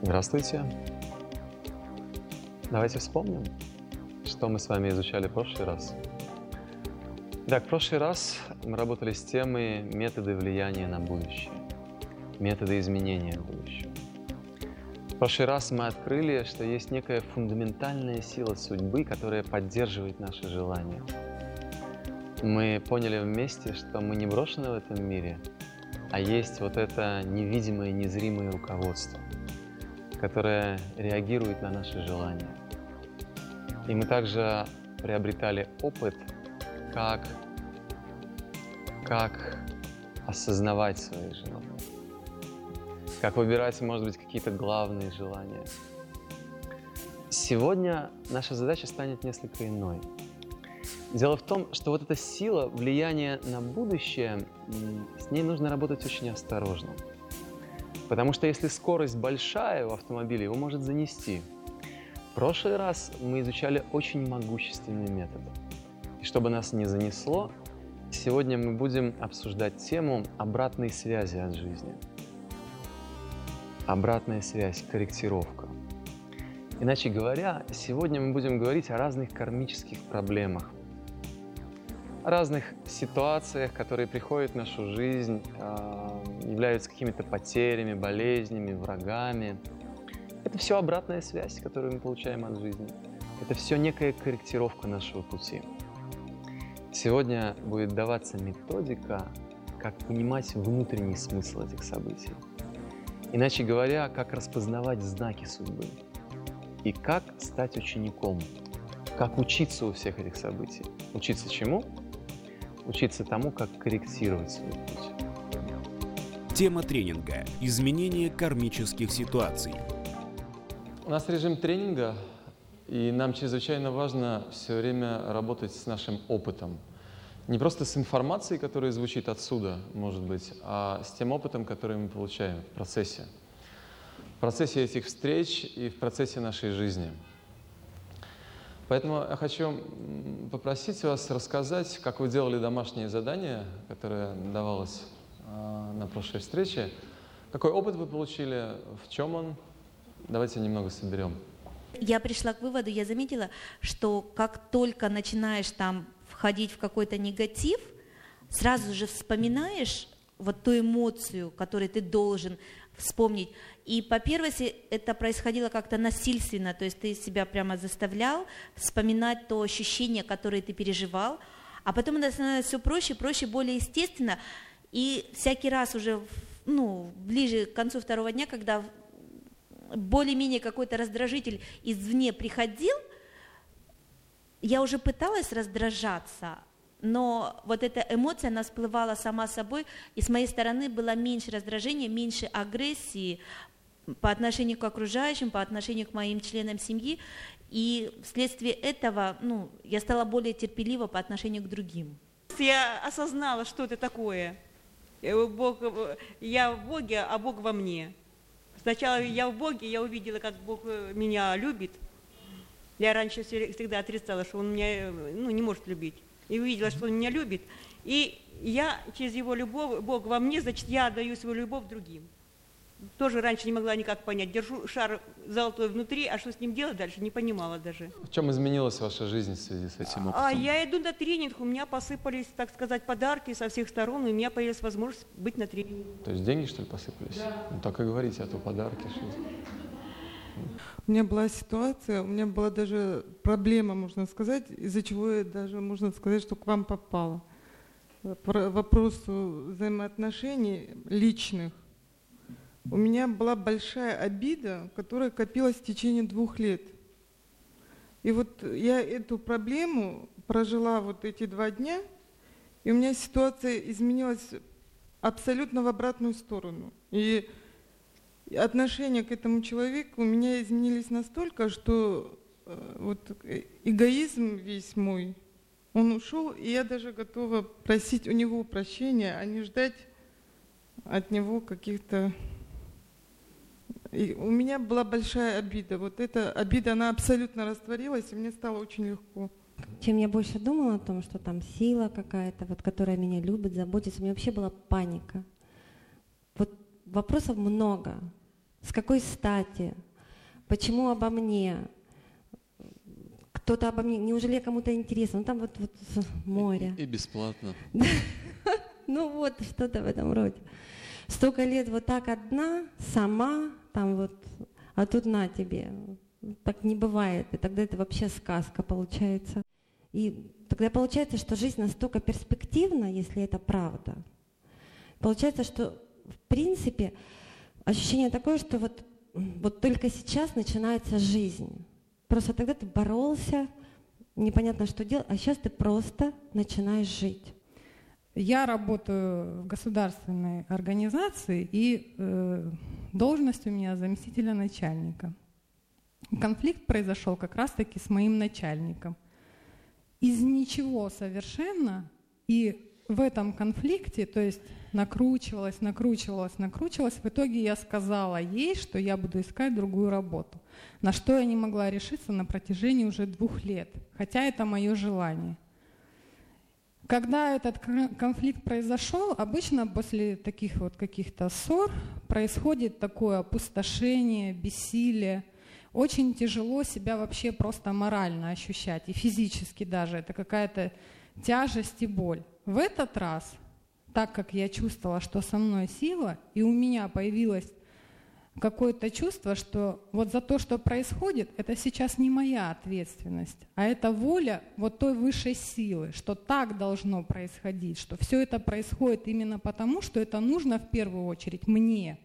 Здравствуйте. Давайте вспомним, что мы с вами изучали в прошлый раз. Так, в прошлый раз мы работали с темой методы влияния на будущее, методы изменения будущего. В прошлый раз мы открыли, что есть некая фундаментальная сила судьбы, которая поддерживает наши желания. Мы поняли вместе, что мы не брошены в этом мире, а есть вот это невидимое, незримое руководство, которое реагирует на наши желания. И мы также приобретали опыт, как, как осознавать свои желания, как выбирать, может быть, какие-то главные желания. Сегодня наша задача станет несколько иной. Дело в том, что вот эта сила влияния на будущее, с ней нужно работать очень осторожно. Потому что если скорость большая у автомобиля, его может занести – прошлый раз мы изучали очень могущественные методы. И чтобы нас не занесло, сегодня мы будем обсуждать тему обратной связи от жизни. Обратная связь, корректировка. Иначе говоря, сегодня мы будем говорить о разных кармических проблемах, разных ситуациях, которые приходят в нашу жизнь, а, являются какими-то потерями, болезнями, врагами – это все обратная связь, которую мы получаем от жизни. Это все некая корректировка нашего пути. Сегодня будет даваться методика, как понимать внутренний смысл этих событий. Иначе говоря, как распознавать знаки судьбы. И как стать учеником. Как учиться у всех этих событий. Учиться чему? Учиться тому, как корректировать свой путь. Тема тренинга – изменение кармических ситуаций – у нас режим тренинга, и нам чрезвычайно важно все время работать с нашим опытом. Не просто с информацией, которая звучит отсюда, может быть, а с тем опытом, который мы получаем в процессе. В процессе этих встреч и в процессе нашей жизни. Поэтому я хочу попросить вас рассказать, как вы делали домашнее задание, которое давалось а, на прошлой встрече. Какой опыт вы получили, в чем он, Давайте немного соберем. Я пришла к выводу, я заметила, что как только начинаешь там входить в какой-то негатив, сразу же вспоминаешь вот ту эмоцию, которую ты должен вспомнить. И по первости это происходило как-то насильственно, то есть ты себя прямо заставлял вспоминать то ощущение, которое ты переживал, а потом это становится все проще, проще, более естественно. И всякий раз уже ну, ближе к концу второго дня, когда более-менее какой-то раздражитель извне приходил, я уже пыталась раздражаться, но вот эта эмоция, она всплывала сама собой, и с моей стороны было меньше раздражения, меньше агрессии по отношению к окружающим, по отношению к моим членам семьи, и вследствие этого ну, я стала более терпелива по отношению к другим. Я осознала, что это такое. Э, Бог, э, я в Боге, а Бог во мне. Сначала я в Боге, я увидела, как Бог э, меня любит. Я раньше всегда отрицала, что Он меня ну, не может любить. И увидела, что Он меня любит. И я через Его любовь, Бог во мне, значит, я отдаю свою любовь другим. Тоже раньше не могла никак понять. Держу шар золотой внутри, а что с ним делать дальше, не понимала даже. В чем изменилась ваша жизнь в связи с этим опытом? А я иду на тренинг, у меня посыпались, так сказать, подарки со всех сторон, и у меня появилась возможность быть на тренинге. То есть деньги, что ли, посыпались? Да. Ну так и говорите, а то подарки. Что у меня была ситуация, у меня была даже проблема, можно сказать, из-за чего я даже, можно сказать, что к вам попала. Вопрос взаимоотношений личных – у меня была большая обида, которая копилась в течение двух лет. И вот я эту проблему прожила вот эти два дня, и у меня ситуация изменилась абсолютно в обратную сторону. И отношения к этому человеку у меня изменились настолько, что э, вот эгоизм весь мой, он ушел, и я даже готова просить у него прощения, а не ждать от него каких-то и у меня была большая обида. Вот эта обида, она абсолютно растворилась, и мне стало очень легко. Чем я больше думала о том, что там сила какая-то, вот, которая меня любит, заботится, у меня вообще была паника. Вот вопросов много. С какой стати? Почему обо мне? Кто-то обо мне, неужели я кому-то интересно? Ну там вот, вот море. И бесплатно. Ну вот, что-то в этом роде. Столько лет вот так одна, сама, там вот, а тут на тебе. Так не бывает. И тогда это вообще сказка получается. И тогда получается, что жизнь настолько перспективна, если это правда. Получается, что в принципе ощущение такое, что вот, вот только сейчас начинается жизнь. Просто тогда ты боролся, непонятно что делать, а сейчас ты просто начинаешь жить. Я работаю в государственной организации, и э, должность у меня заместителя начальника. Конфликт произошел как раз-таки с моим начальником. Из ничего совершенно, и в этом конфликте, то есть накручивалась, накручивалась, накручивалась, в итоге я сказала ей, что я буду искать другую работу, на что я не могла решиться на протяжении уже двух лет, хотя это мое желание – когда этот конфликт произошел, обычно после таких вот каких-то ссор происходит такое опустошение, бессилие. Очень тяжело себя вообще просто морально ощущать, и физически даже. Это какая-то тяжесть и боль. В этот раз, так как я чувствовала, что со мной сила, и у меня появилась какое-то чувство, что вот за то, что происходит, это сейчас не моя ответственность, а это воля вот той высшей силы, что так должно происходить, что все это происходит именно потому, что это нужно в первую очередь мне.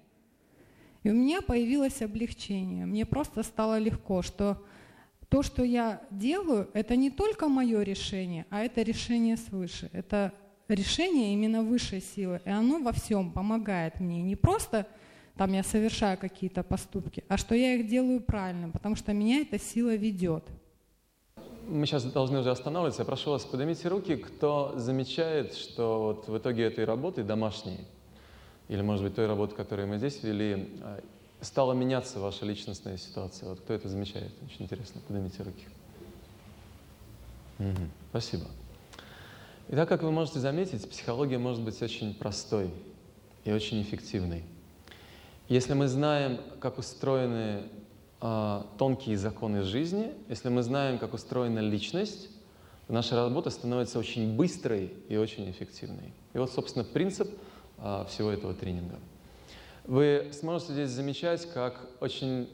И у меня появилось облегчение, мне просто стало легко, что то, что я делаю, это не только мое решение, а это решение свыше. Это решение именно высшей силы, и оно во всем помогает мне. Не просто там я совершаю какие-то поступки, а что я их делаю правильно, потому что меня эта сила ведет. Мы сейчас должны уже останавливаться. Я прошу вас, поднимите руки, кто замечает, что вот в итоге этой работы домашней, или, может быть, той работы, которую мы здесь вели, а, стала меняться ваша личностная ситуация. Вот кто это замечает? Очень интересно. Поднимите руки. Угу. Спасибо. Итак, как вы можете заметить, психология может быть очень простой и очень эффективной. Если мы знаем, как устроены э, тонкие законы жизни, если мы знаем, как устроена личность, то наша работа становится очень быстрой и очень эффективной. И вот, собственно, принцип э, всего этого тренинга. Вы сможете здесь замечать, как очень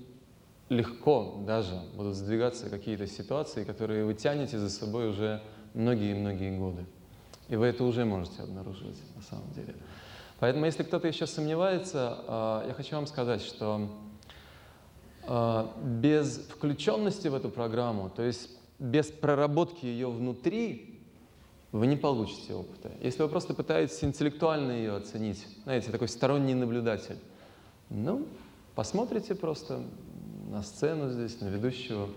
легко даже будут сдвигаться какие-то ситуации, которые вы тянете за собой уже многие-многие годы. И вы это уже можете обнаруживать на самом деле. Поэтому, если кто-то еще сомневается, а, я хочу вам сказать, что а, без включенности в эту программу, то есть без проработки ее внутри, вы не получите опыта. Если вы просто пытаетесь интеллектуально ее оценить, знаете, такой сторонний наблюдатель, ну, посмотрите просто на сцену здесь, на ведущего,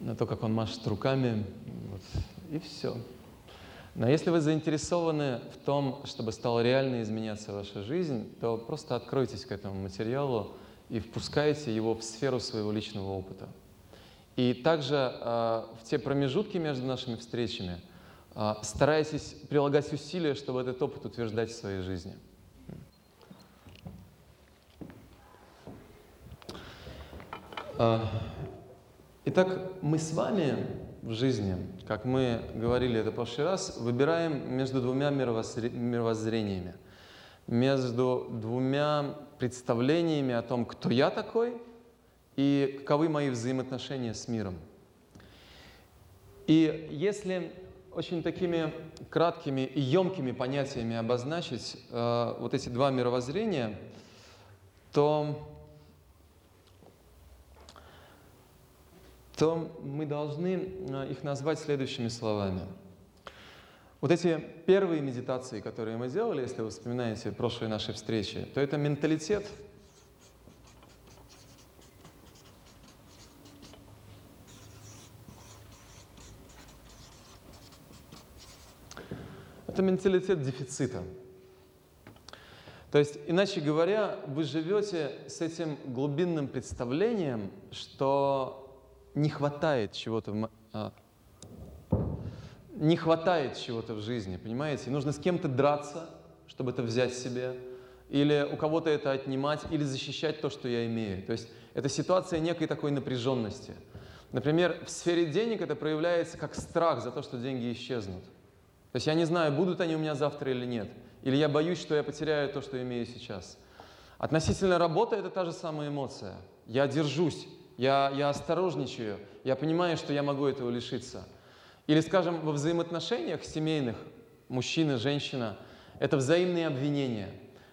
на то, как он машет руками, вот, и все. Но если вы заинтересованы в том, чтобы стала реально изменяться ваша жизнь, то просто откройтесь к этому материалу и впускайте его в сферу своего личного опыта. И также э, в те промежутки между нашими встречами старайтесь прилагать усилия, чтобы этот опыт утверждать в своей жизни. Итак, мы с вами в жизни, как мы говорили это в прошлый раз, выбираем между двумя мировоззрениями, между двумя представлениями о том, кто я такой и каковы мои взаимоотношения с миром. И если очень такими краткими и емкими понятиями обозначить э, вот эти два мировоззрения, то то мы должны а, их назвать следующими словами. Вот эти первые медитации, которые мы делали, если вы вспоминаете прошлые наши встречи, то это менталитет, Это менталитет дефицита. То есть, иначе говоря, вы живете с этим глубинным представлением, что не хватает чего-то а, не хватает чего-то в жизни, понимаете? нужно с кем-то драться, чтобы это взять себе. или у кого-то это отнимать, или защищать то, что я имею. То есть это ситуация некой такой напряженности. Например, в сфере денег это проявляется как страх за то, что деньги исчезнут. То есть я не знаю, будут они у меня завтра или нет. Или я боюсь, что я потеряю то, что имею сейчас. Относительно работы это та же самая эмоция. Я держусь, я, я осторожничаю, я понимаю, что я могу этого лишиться. Или, скажем, во взаимоотношениях семейных, мужчина, женщина, это взаимные обвинения,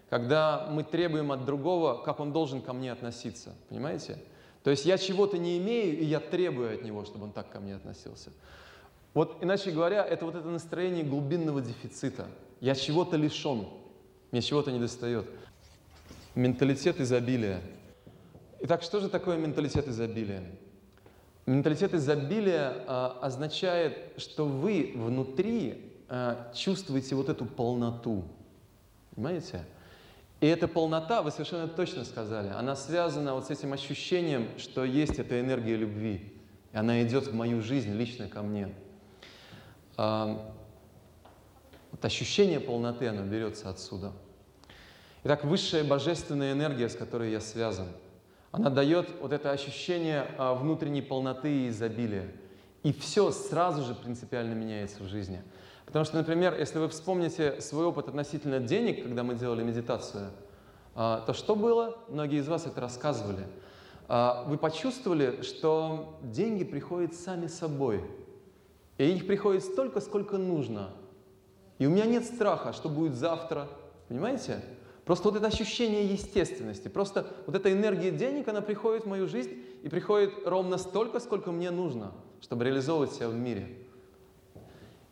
когда мы требуем от другого, как он должен ко мне относиться. Понимаете? То есть я чего-то не имею, и я требую от него, чтобы он так ко мне относился. Вот, иначе говоря, это вот это настроение глубинного дефицита. Я чего-то лишен, мне чего-то не достает. Менталитет изобилия. Итак, что же такое менталитет изобилия? Менталитет изобилия а, означает, что вы внутри а, чувствуете вот эту полноту. Понимаете? И эта полнота, вы совершенно точно сказали, она связана вот с этим ощущением, что есть эта энергия любви. И она идет в мою жизнь, лично ко мне. Вот ощущение полноты, оно берется отсюда. Итак, высшая божественная энергия, с которой я связан – она дает вот это ощущение а, внутренней полноты и изобилия. И все сразу же принципиально меняется в жизни. Потому что, например, если вы вспомните свой опыт относительно денег, когда мы делали медитацию, а, то что было? Многие из вас это рассказывали. А, вы почувствовали, что деньги приходят сами собой. И их приходит столько, сколько нужно. И у меня нет страха, что будет завтра. Понимаете? Просто вот это ощущение естественности, просто вот эта энергия денег, она приходит в мою жизнь и приходит ровно столько, сколько мне нужно, чтобы реализовывать себя в мире.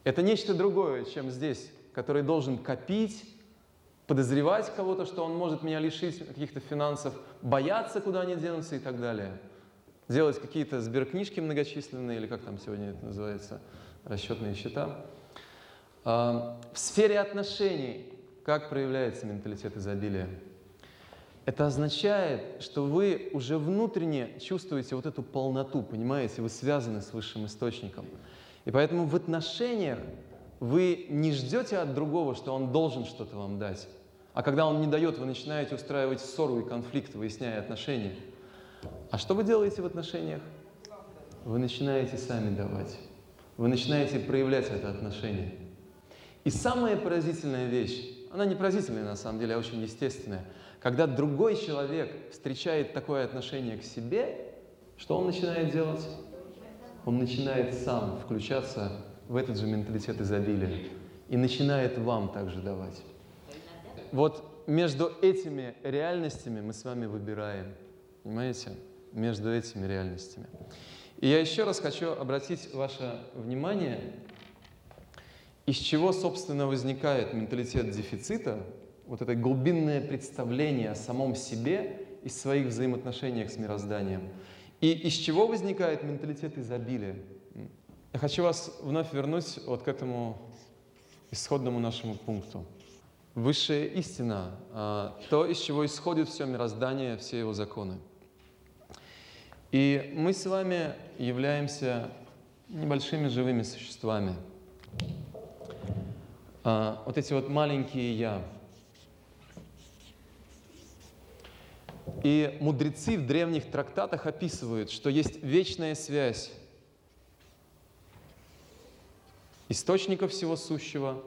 Это нечто другое, чем здесь, который должен копить, подозревать кого-то, что он может меня лишить каких-то финансов, бояться, куда они денутся и так далее. Делать какие-то сберкнижки многочисленные, или как там сегодня это называется, расчетные счета. А, в сфере отношений как проявляется менталитет изобилия? Это означает, что вы уже внутренне чувствуете вот эту полноту, понимаете, вы связаны с высшим источником. И поэтому в отношениях вы не ждете от другого, что он должен что-то вам дать. А когда он не дает, вы начинаете устраивать ссору и конфликт, выясняя отношения. А что вы делаете в отношениях? Вы начинаете сами давать. Вы начинаете проявлять это отношение. И самая поразительная вещь, она не поразительная на самом деле, а очень естественная. Когда другой человек встречает такое отношение к себе, что он начинает делать? Он начинает сам включаться в этот же менталитет изобилия и начинает вам также давать. Вот между этими реальностями мы с вами выбираем. Понимаете? Между этими реальностями. И я еще раз хочу обратить ваше внимание из чего, собственно, возникает менталитет дефицита, вот это глубинное представление о самом себе и своих взаимоотношениях с мирозданием. И из чего возникает менталитет изобилия? Я хочу вас вновь вернуть вот к этому исходному нашему пункту. Высшая истина, а, то, из чего исходит все мироздание, все его законы. И мы с вами являемся небольшими живыми существами – а, вот эти вот маленькие «я». И мудрецы в древних трактатах описывают, что есть вечная связь источника всего сущего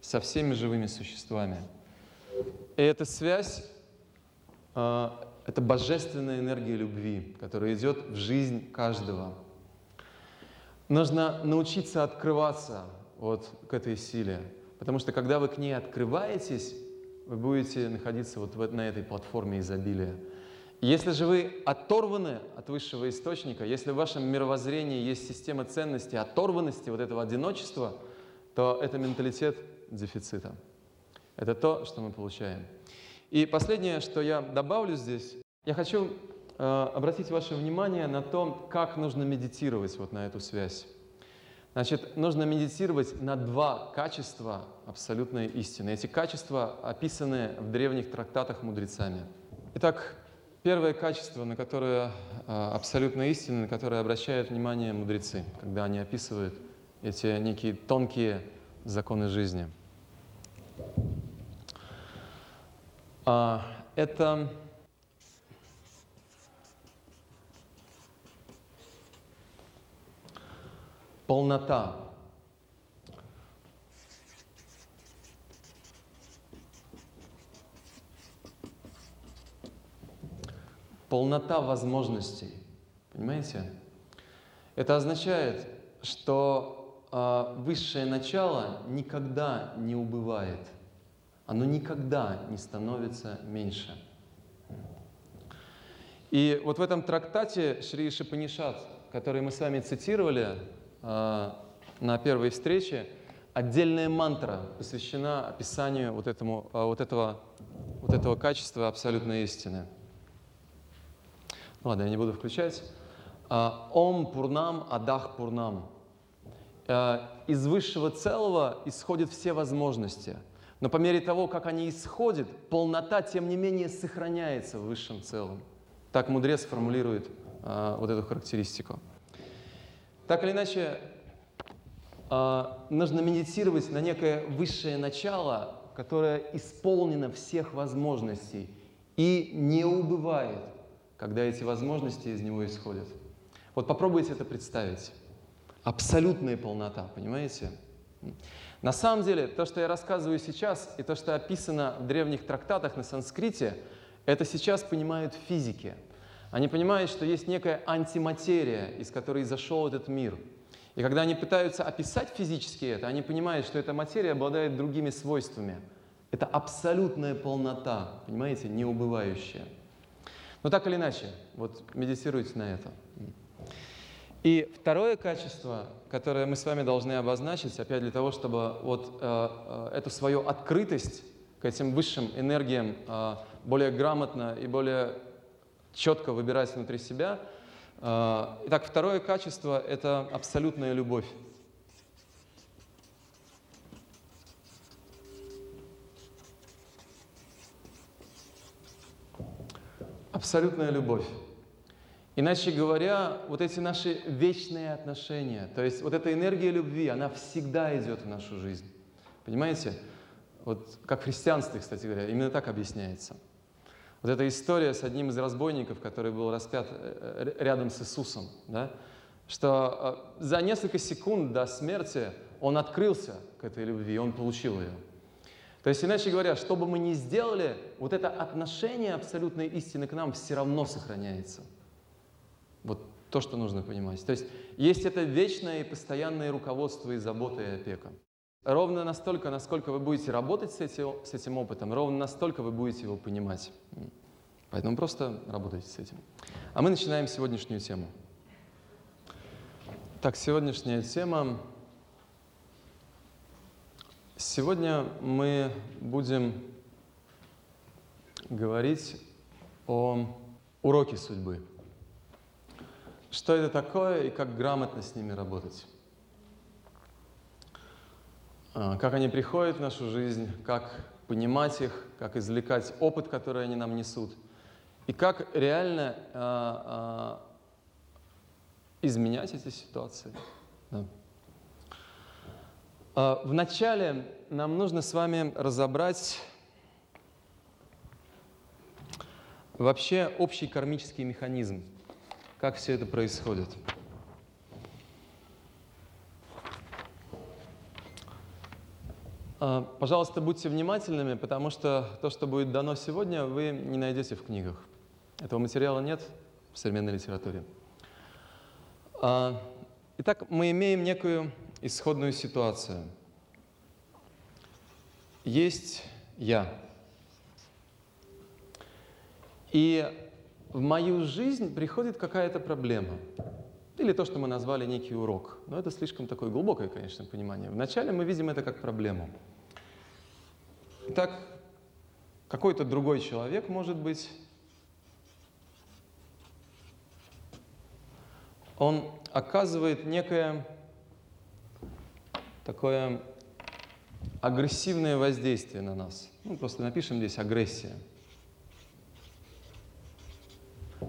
со всеми живыми существами. И эта связь э, — это божественная энергия любви, которая идет в жизнь каждого. Нужно научиться открываться вот к этой силе. Потому что когда вы к ней открываетесь, вы будете находиться вот на этой платформе изобилия. Если же вы оторваны от высшего источника, если в вашем мировоззрении есть система ценностей оторванности, вот этого одиночества, то это менталитет дефицита. Это то, что мы получаем. И последнее, что я добавлю здесь, я хочу э, обратить ваше внимание на то, как нужно медитировать вот на эту связь. Значит, нужно медитировать на два качества абсолютной истины. Эти качества описаны в древних трактатах мудрецами. Итак, первое качество, на которое а, абсолютно истина, на которое обращают внимание мудрецы, когда они описывают эти некие тонкие законы жизни. А, это полнота. Полнота возможностей. Понимаете? Это означает, что а, высшее начало никогда не убывает. Оно никогда не становится меньше. И вот в этом трактате Шри Шапанишат, который мы с вами цитировали э, на первой встрече, отдельная мантра посвящена описанию вот, этому, э, вот, этого, вот этого качества абсолютной истины. Ладно, я не буду включать. Э, Ом Пурнам Адах Пурнам. Из высшего целого исходят все возможности. Но по мере того, как они исходят, полнота, тем не менее, сохраняется в высшем целом. Так мудрец формулирует э, вот эту характеристику. Так или иначе, э, нужно медитировать на некое высшее начало, которое исполнено всех возможностей и не убывает, когда эти возможности из него исходят. Вот попробуйте это представить. Абсолютная полнота, понимаете? На самом деле, то, что я рассказываю сейчас, и то, что описано в древних трактатах на санскрите, это сейчас понимают физики. Они понимают, что есть некая антиматерия, из которой зашел этот мир. И когда они пытаются описать физически это, они понимают, что эта материя обладает другими свойствами. Это абсолютная полнота, понимаете, неубывающая. Но так или иначе, вот медитируйте на это. И второе качество, которое мы с вами должны обозначить, опять для того, чтобы вот э, э, эту свою открытость к этим высшим энергиям э, более грамотно и более четко выбирать внутри себя. Э, итак, второе качество – это абсолютная любовь. Абсолютная любовь. Иначе говоря, вот эти наши вечные отношения, то есть вот эта энергия любви, она всегда идет в нашу жизнь. Понимаете? Вот как в христианстве, кстати говоря, именно так объясняется. Вот эта история с одним из разбойников, который был распят э, рядом с Иисусом, да? что э, за несколько секунд до смерти он открылся к этой любви, он получил ее. То есть, иначе говоря, что бы мы ни сделали, вот это отношение абсолютной истины к нам все равно сохраняется. Вот то, что нужно понимать. То есть есть это вечное и постоянное руководство и забота и опека. Ровно настолько, насколько вы будете работать с этим, с этим опытом, ровно настолько вы будете его понимать. Поэтому просто работайте с этим. А мы начинаем сегодняшнюю тему. Так, сегодняшняя тема. Сегодня мы будем говорить о уроке судьбы. Что это такое и как грамотно с ними работать? А, как они приходят в нашу жизнь, как понимать их, как извлекать опыт, который они нам несут, и как реально а, а, изменять эти ситуации. Да. А, вначале нам нужно с вами разобрать вообще общий кармический механизм, как все это происходит. А, пожалуйста, будьте внимательными, потому что то, что будет дано сегодня, вы не найдете в книгах. Этого материала нет в современной литературе. А, итак, мы имеем некую исходную ситуацию. Есть я. И в мою жизнь приходит какая-то проблема. Или то, что мы назвали некий урок. Но это слишком такое глубокое, конечно, понимание. Вначале мы видим это как проблему. Итак, какой-то другой человек, может быть, он оказывает некое такое агрессивное воздействие на нас. Ну, просто напишем здесь агрессия.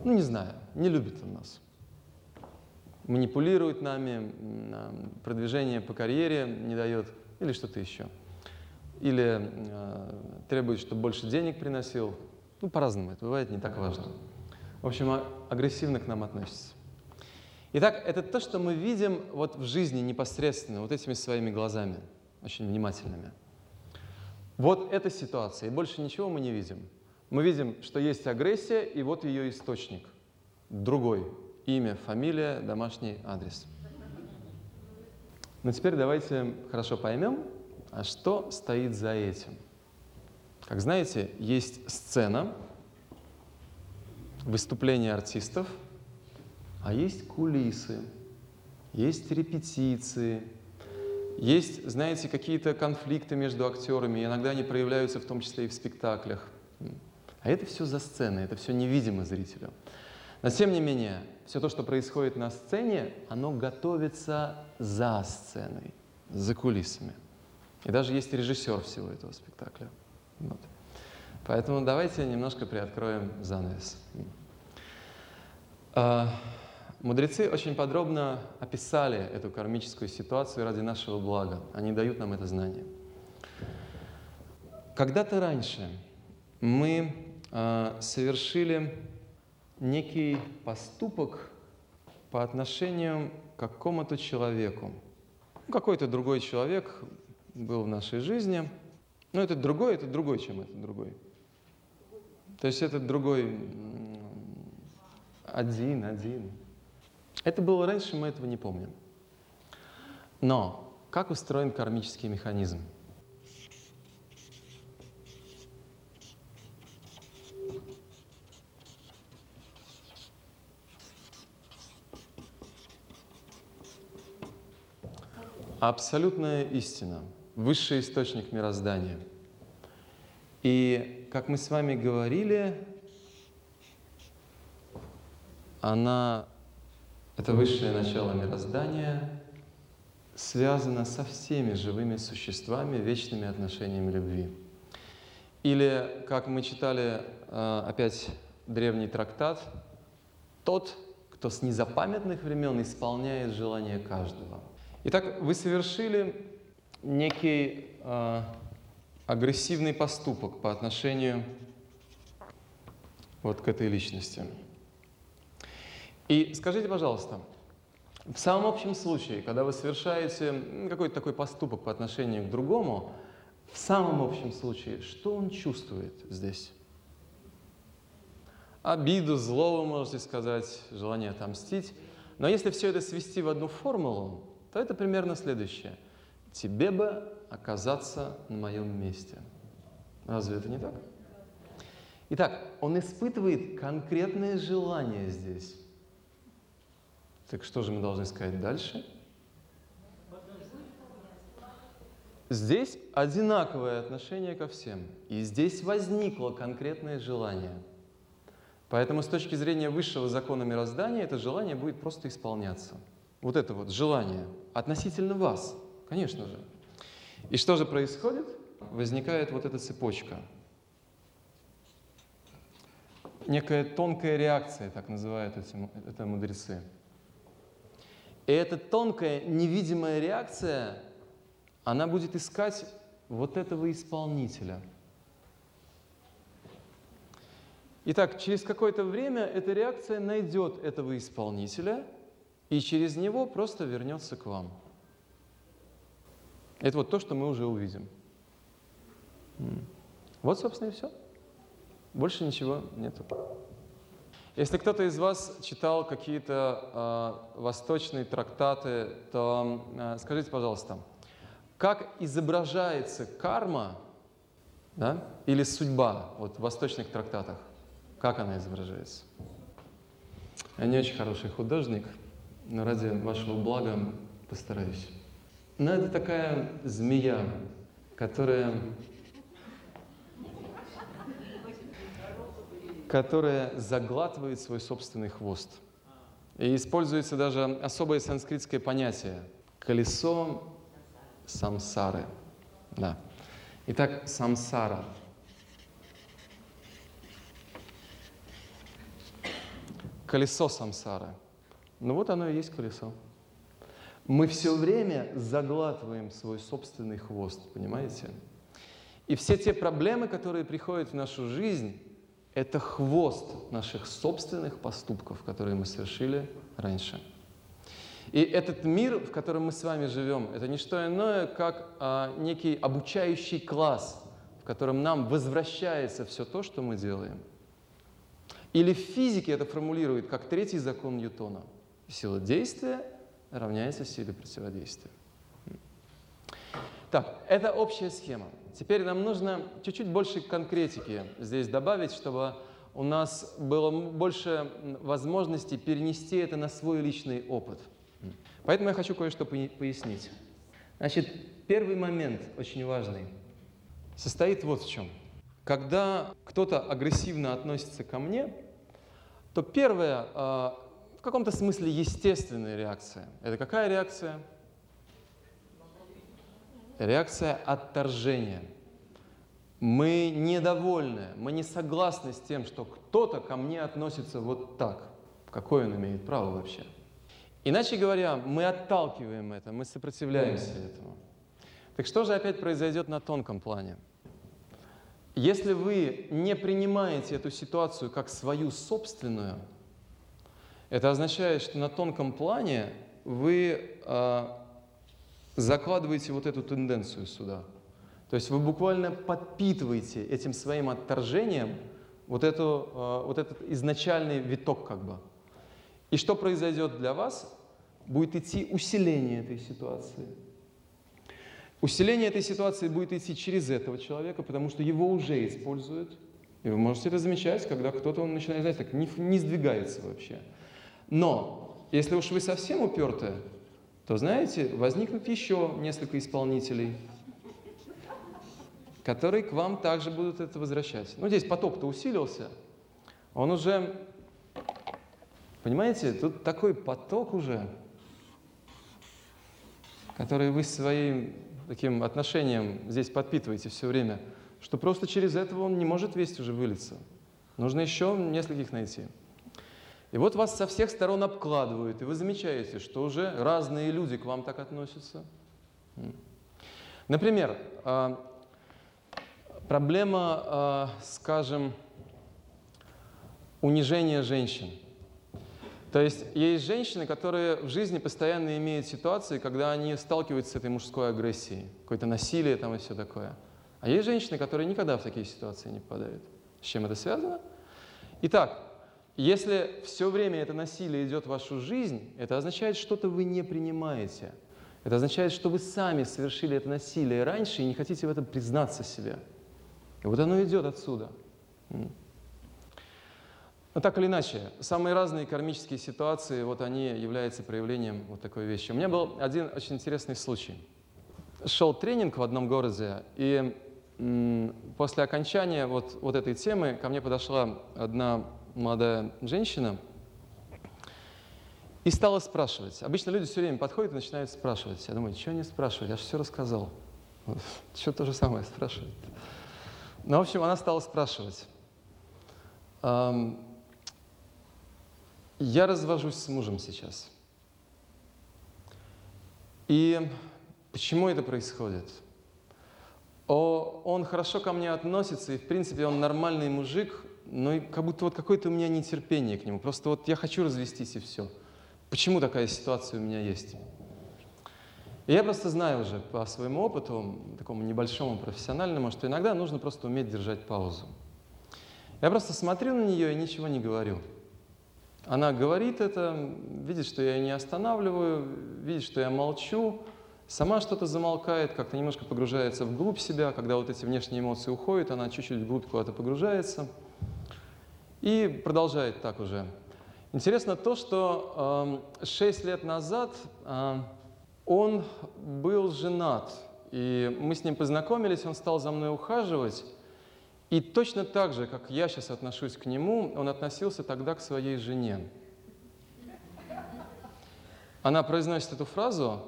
Ну, не знаю, не любит он нас манипулирует нами, продвижение по карьере не дает или что-то еще. или э, требует, чтобы больше денег приносил. Ну, по-разному это бывает, не так важно. В общем, а- агрессивно к нам относится. Итак, это то, что мы видим вот в жизни непосредственно, вот этими своими глазами, очень внимательными. Вот эта ситуация, и больше ничего мы не видим. Мы видим, что есть агрессия, и вот ее источник. Другой. Имя, фамилия, домашний адрес. Но теперь давайте хорошо поймем, а что стоит за этим. Как знаете, есть сцена, выступления артистов, а есть кулисы, есть репетиции, есть, знаете, какие-то конфликты между актерами, иногда они проявляются в том числе и в спектаклях. А это все за сценой, это все невидимо зрителю. Но тем не менее, все то, что происходит на сцене, оно готовится за сценой, за кулисами. И даже есть режиссер всего этого спектакля. Вот. Поэтому давайте немножко приоткроем занавес. А, Мудрецы очень подробно описали эту кармическую ситуацию ради нашего блага. Они дают нам это знание. Когда-то раньше мы совершили некий поступок по отношению к какому-то человеку. Ну, Какой-то другой человек был в нашей жизни. Но этот другой, это другой, чем этот другой. То есть этот другой один, один. Это было раньше, мы этого не помним. Но как устроен кармический механизм? Абсолютная истина, высший источник мироздания. И, как мы с вами говорили, она это высшее начало мироздания связано со всеми живыми существами, вечными отношениями любви. Или, как мы читали э, опять древний трактат, тот, кто с незапамятных времен исполняет желание каждого. Итак, вы совершили некий э, агрессивный поступок по отношению вот к этой личности. И скажите, пожалуйста, в самом общем случае, когда вы совершаете какой-то такой поступок по отношению к другому, в самом общем случае, что он чувствует здесь? Обиду, зло, вы можете сказать, желание отомстить. Но если все это свести в одну формулу, то это примерно следующее. Тебе бы оказаться на моем месте. Разве это не так? Итак, он испытывает конкретное желание здесь. Так что же мы должны сказать дальше? Здесь одинаковое отношение ко всем. И здесь возникло конкретное желание. Поэтому с точки зрения высшего закона мироздания это желание будет просто исполняться. Вот это вот желание относительно вас, конечно же. И что же происходит? Возникает вот эта цепочка. Некая тонкая реакция, так называют эти, это мудрецы. И эта тонкая, невидимая реакция, она будет искать вот этого исполнителя. Итак, через какое-то время эта реакция найдет этого исполнителя и через него просто вернется к вам. Это вот то, что мы уже увидим. Вот, собственно, и все. Больше ничего нету. Если кто-то из вас читал какие-то э, восточные трактаты, то э, скажите, пожалуйста, как изображается карма да, или судьба вот, в восточных трактатах? Как она изображается? Я не очень хороший художник, но ради вашего блага постараюсь. Но это такая змея, которая которая заглатывает свой собственный хвост. И используется даже особое санскритское понятие – колесо самсары. Да. Итак, самсара. Колесо самсары. Ну вот оно и есть колесо. Мы все время заглатываем свой собственный хвост, понимаете? И все те проблемы, которые приходят в нашу жизнь, это хвост наших собственных поступков, которые мы совершили раньше. И этот мир, в котором мы с вами живем, это не что иное, как а, некий обучающий класс, в котором нам возвращается все то, что мы делаем. Или в физике это формулирует как третий закон Ньютона. Сила действия равняется силе противодействия. Так, это общая схема. Теперь нам нужно чуть-чуть больше конкретики здесь добавить, чтобы у нас было больше возможностей перенести это на свой личный опыт. Поэтому я хочу кое-что пояснить. Значит, первый момент, очень важный, состоит вот в чем. Когда кто-то агрессивно относится ко мне, то первая, а, каком-то смысле естественная реакция. Это какая реакция? Реакция отторжения. Мы недовольны, мы не согласны с тем, что кто-то ко мне относится вот так. Какое он имеет право вообще? Иначе говоря, мы отталкиваем это, мы сопротивляемся этому. Так что же опять произойдет на тонком плане? Если вы не принимаете эту ситуацию как свою собственную, это означает, что на тонком плане вы э, закладываете вот эту тенденцию сюда. То есть вы буквально подпитываете этим своим отторжением вот, эту, э, вот этот изначальный виток как бы. И что произойдет для вас? Будет идти усиление этой ситуации. Усиление этой ситуации будет идти через этого человека, потому что его уже используют. И вы можете это замечать, когда кто-то начинает, знаете, так не, не сдвигается вообще. Но если уж вы совсем упертые, то, знаете, возникнут еще несколько исполнителей, которые к вам также будут это возвращать. Ну, здесь поток-то усилился, он уже, понимаете, тут такой поток уже, который вы своим таким отношением здесь подпитываете все время, что просто через этого он не может весь уже вылиться. Нужно еще нескольких найти. И вот вас со всех сторон обкладывают, и вы замечаете, что уже разные люди к вам так относятся. Например, а, проблема, а, скажем, унижения женщин. То есть есть женщины, которые в жизни постоянно имеют ситуации, когда они сталкиваются с этой мужской агрессией, какое-то насилие там и все такое. А есть женщины, которые никогда в такие ситуации не попадают. С чем это связано? Итак, если все время это насилие идет в вашу жизнь, это означает, что-то вы не принимаете. Это означает, что вы сами совершили это насилие раньше и не хотите в этом признаться себе. И вот оно идет отсюда. Но так или иначе, самые разные кармические ситуации, вот они являются проявлением вот такой вещи. У меня был один очень интересный случай. Шел тренинг в одном городе, и после окончания вот, вот этой темы ко мне подошла одна молодая женщина и стала спрашивать. Обычно люди все время подходят и начинают спрашивать. Я думаю, что они спрашивают? Я же все рассказал. Что то же самое спрашивают. Ну, в общем, она стала спрашивать. Я развожусь с мужем сейчас. И почему это происходит? Он хорошо ко мне относится, и, в принципе, он нормальный мужик, но и как будто вот какое-то у меня нетерпение к нему. Просто вот я хочу развестись и все. Почему такая ситуация у меня есть? И я просто знаю уже по своему опыту, такому небольшому профессиональному, что иногда нужно просто уметь держать паузу. Я просто смотрю на нее и ничего не говорю. Она говорит это, видит, что я ее не останавливаю, видит, что я молчу, сама что-то замолкает, как-то немножко погружается вглубь себя. Когда вот эти внешние эмоции уходят, она чуть-чуть вглубь куда-то погружается – и продолжает так уже. Интересно то, что э, 6 лет назад э, он был женат, и мы с ним познакомились, он стал за мной ухаживать, и точно так же, как я сейчас отношусь к нему, он относился тогда к своей жене. Она произносит эту фразу,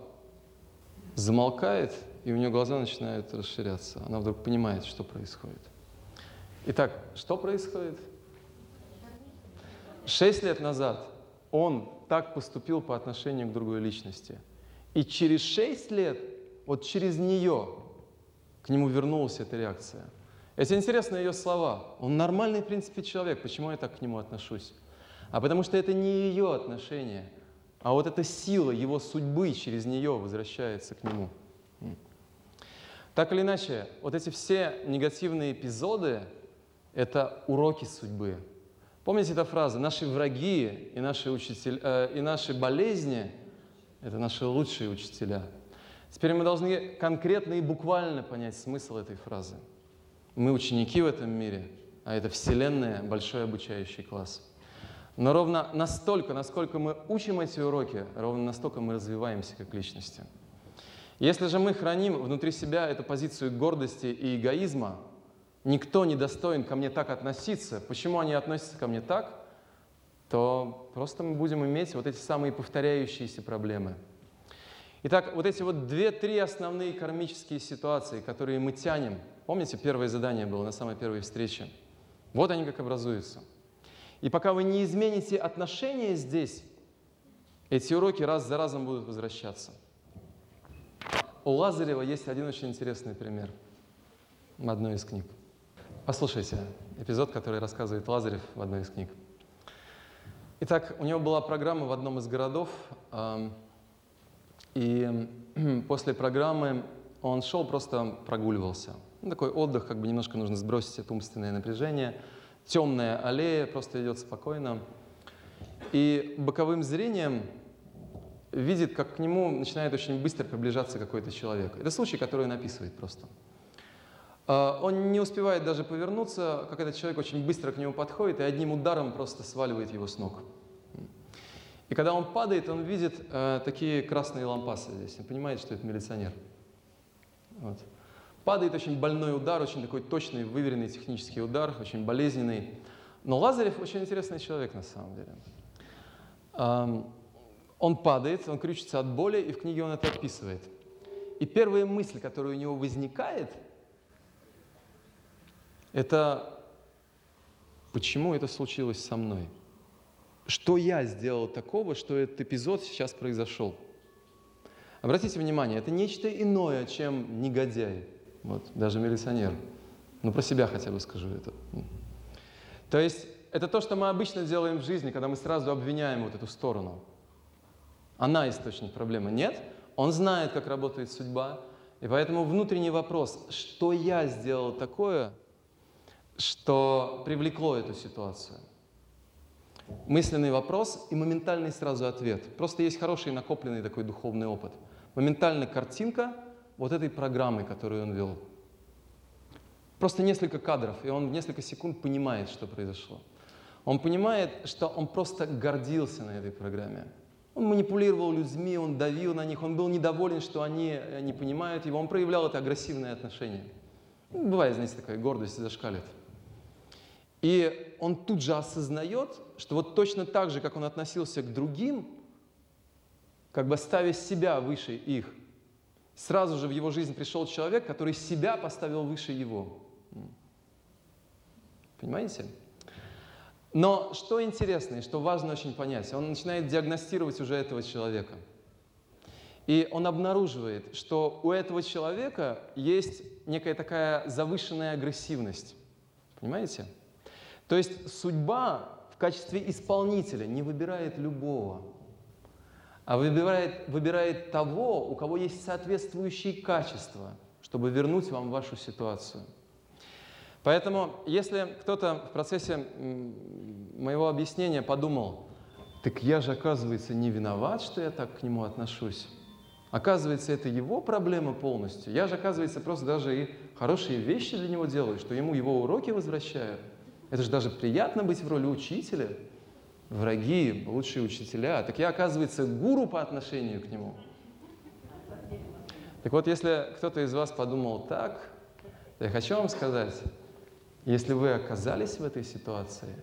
замолкает, и у нее глаза начинают расширяться. Она вдруг понимает, что происходит. Итак, что происходит? Шесть лет назад он так поступил по отношению к другой личности. И через шесть лет, вот через нее, к нему вернулась эта реакция. Это интересны ее слова. Он нормальный, в принципе, человек. Почему я так к нему отношусь? А потому что это не ее отношение, а вот эта сила его судьбы через нее возвращается к нему. Так или иначе, вот эти все негативные эпизоды – это уроки судьбы. Помните эту фразу? Наши враги и наши, учитель, э, и наши болезни – это наши лучшие учителя. Теперь мы должны конкретно и буквально понять смысл этой фразы. Мы ученики в этом мире, а это Вселенная, большой обучающий класс. Но ровно настолько, насколько мы учим эти уроки, ровно настолько мы развиваемся как личности. Если же мы храним внутри себя эту позицию гордости и эгоизма, никто не достоин ко мне так относиться, почему они относятся ко мне так, то просто мы будем иметь вот эти самые повторяющиеся проблемы. Итак, вот эти вот две-три основные кармические ситуации, которые мы тянем. Помните, первое задание было на самой первой встрече? Вот они как образуются. И пока вы не измените отношения здесь, эти уроки раз за разом будут возвращаться. У Лазарева есть один очень интересный пример в одной из книг. Послушайте эпизод, который рассказывает Лазарев в одной из книг. Итак, у него была программа в одном из городов, и после программы он шел, просто прогуливался. Ну, такой отдых, как бы немножко нужно сбросить это умственное напряжение. Темная аллея, просто идет спокойно. И боковым зрением видит, как к нему начинает очень быстро приближаться какой-то человек. Это случай, который он описывает просто. А, он не успевает даже повернуться, как этот человек очень быстро к нему подходит и одним ударом просто сваливает его с ног. И когда он падает, он видит э, такие красные лампасы здесь. Он понимает, что это милиционер. Вот. Падает очень больной удар, очень такой точный, выверенный технический удар, очень болезненный. Но Лазарев очень интересный человек на самом деле. Эм, он падает, он крючится от боли, и в книге он это описывает. И первая мысль, которая у него возникает, это почему это случилось со мной? Что я сделал такого, что этот эпизод сейчас произошел? Обратите внимание, это нечто иное, чем негодяй, вот, даже милиционер. Ну, про себя хотя бы скажу это. То есть это то, что мы обычно делаем в жизни, когда мы сразу обвиняем вот эту сторону – она источник проблемы. Нет, он знает, как работает судьба. И поэтому внутренний вопрос, что я сделал такое, что привлекло эту ситуацию? Мысленный вопрос и моментальный сразу ответ. Просто есть хороший накопленный такой духовный опыт. Моментально картинка вот этой программы, которую он вел. Просто несколько кадров, и он в несколько секунд понимает, что произошло. Он понимает, что он просто гордился на этой программе. Он манипулировал людьми, он давил на них, он был недоволен, что они э, не понимают его, он проявлял это агрессивное отношение. Бывает, знаете, такая гордость зашкалит. И он тут же осознает, что вот точно так же, как он относился к другим, как бы ставя себя выше их, сразу же в его жизнь пришел человек, который себя поставил выше его. Понимаете? Но что интересно и что важно очень понять, он начинает диагностировать уже этого человека. И он обнаруживает, что у этого человека есть некая такая завышенная агрессивность. Понимаете? То есть судьба в качестве исполнителя не выбирает любого, а выбирает, выбирает того, у кого есть соответствующие качества, чтобы вернуть вам вашу ситуацию – Поэтому, если кто-то в процессе моего объяснения подумал, так я же, оказывается, не виноват, что я так к нему отношусь. Оказывается, это его проблема полностью. Я же, оказывается, просто даже и хорошие вещи для него делаю, что ему его уроки возвращаю. Это же даже приятно быть в роли учителя. Враги, лучшие учителя. Так я, оказывается, гуру по отношению к нему. Так вот, если кто-то из вас подумал так, я хочу вам сказать, если вы оказались в этой ситуации,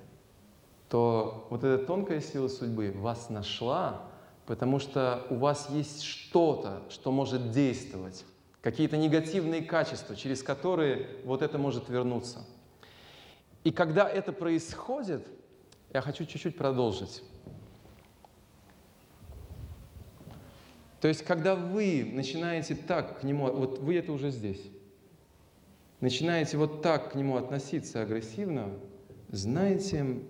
то вот эта тонкая сила судьбы вас нашла, потому что у вас есть что-то, что может действовать, какие-то негативные качества, через которые вот это может вернуться. И когда это происходит, я хочу чуть-чуть продолжить. То есть, когда вы начинаете так к нему, вот вы это уже здесь, начинаете вот так к нему относиться агрессивно, знаете,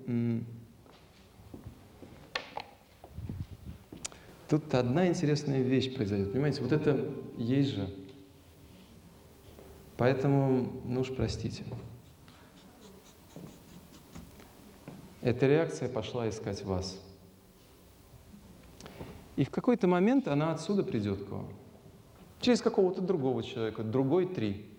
тут одна интересная вещь произойдет. Понимаете, вот это есть же. Поэтому, ну уж простите. Эта реакция пошла искать вас. И в какой-то момент она отсюда придет к вам. Через какого-то другого человека, другой три.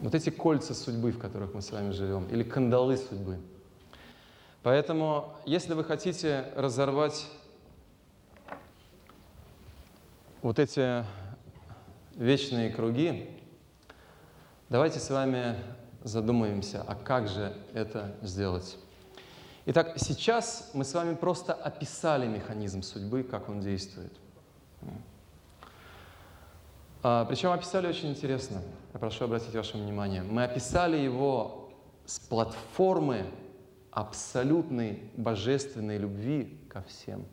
Вот эти кольца судьбы, в которых мы с вами живем, или кандалы судьбы. Поэтому, если вы хотите разорвать вот эти вечные круги, давайте с вами задумаемся, а как же это сделать. Итак, сейчас мы с вами просто описали механизм судьбы, как он действует. А, причем описали очень интересно. Я прошу обратить ваше внимание. Мы описали его с платформы абсолютной божественной любви ко всем.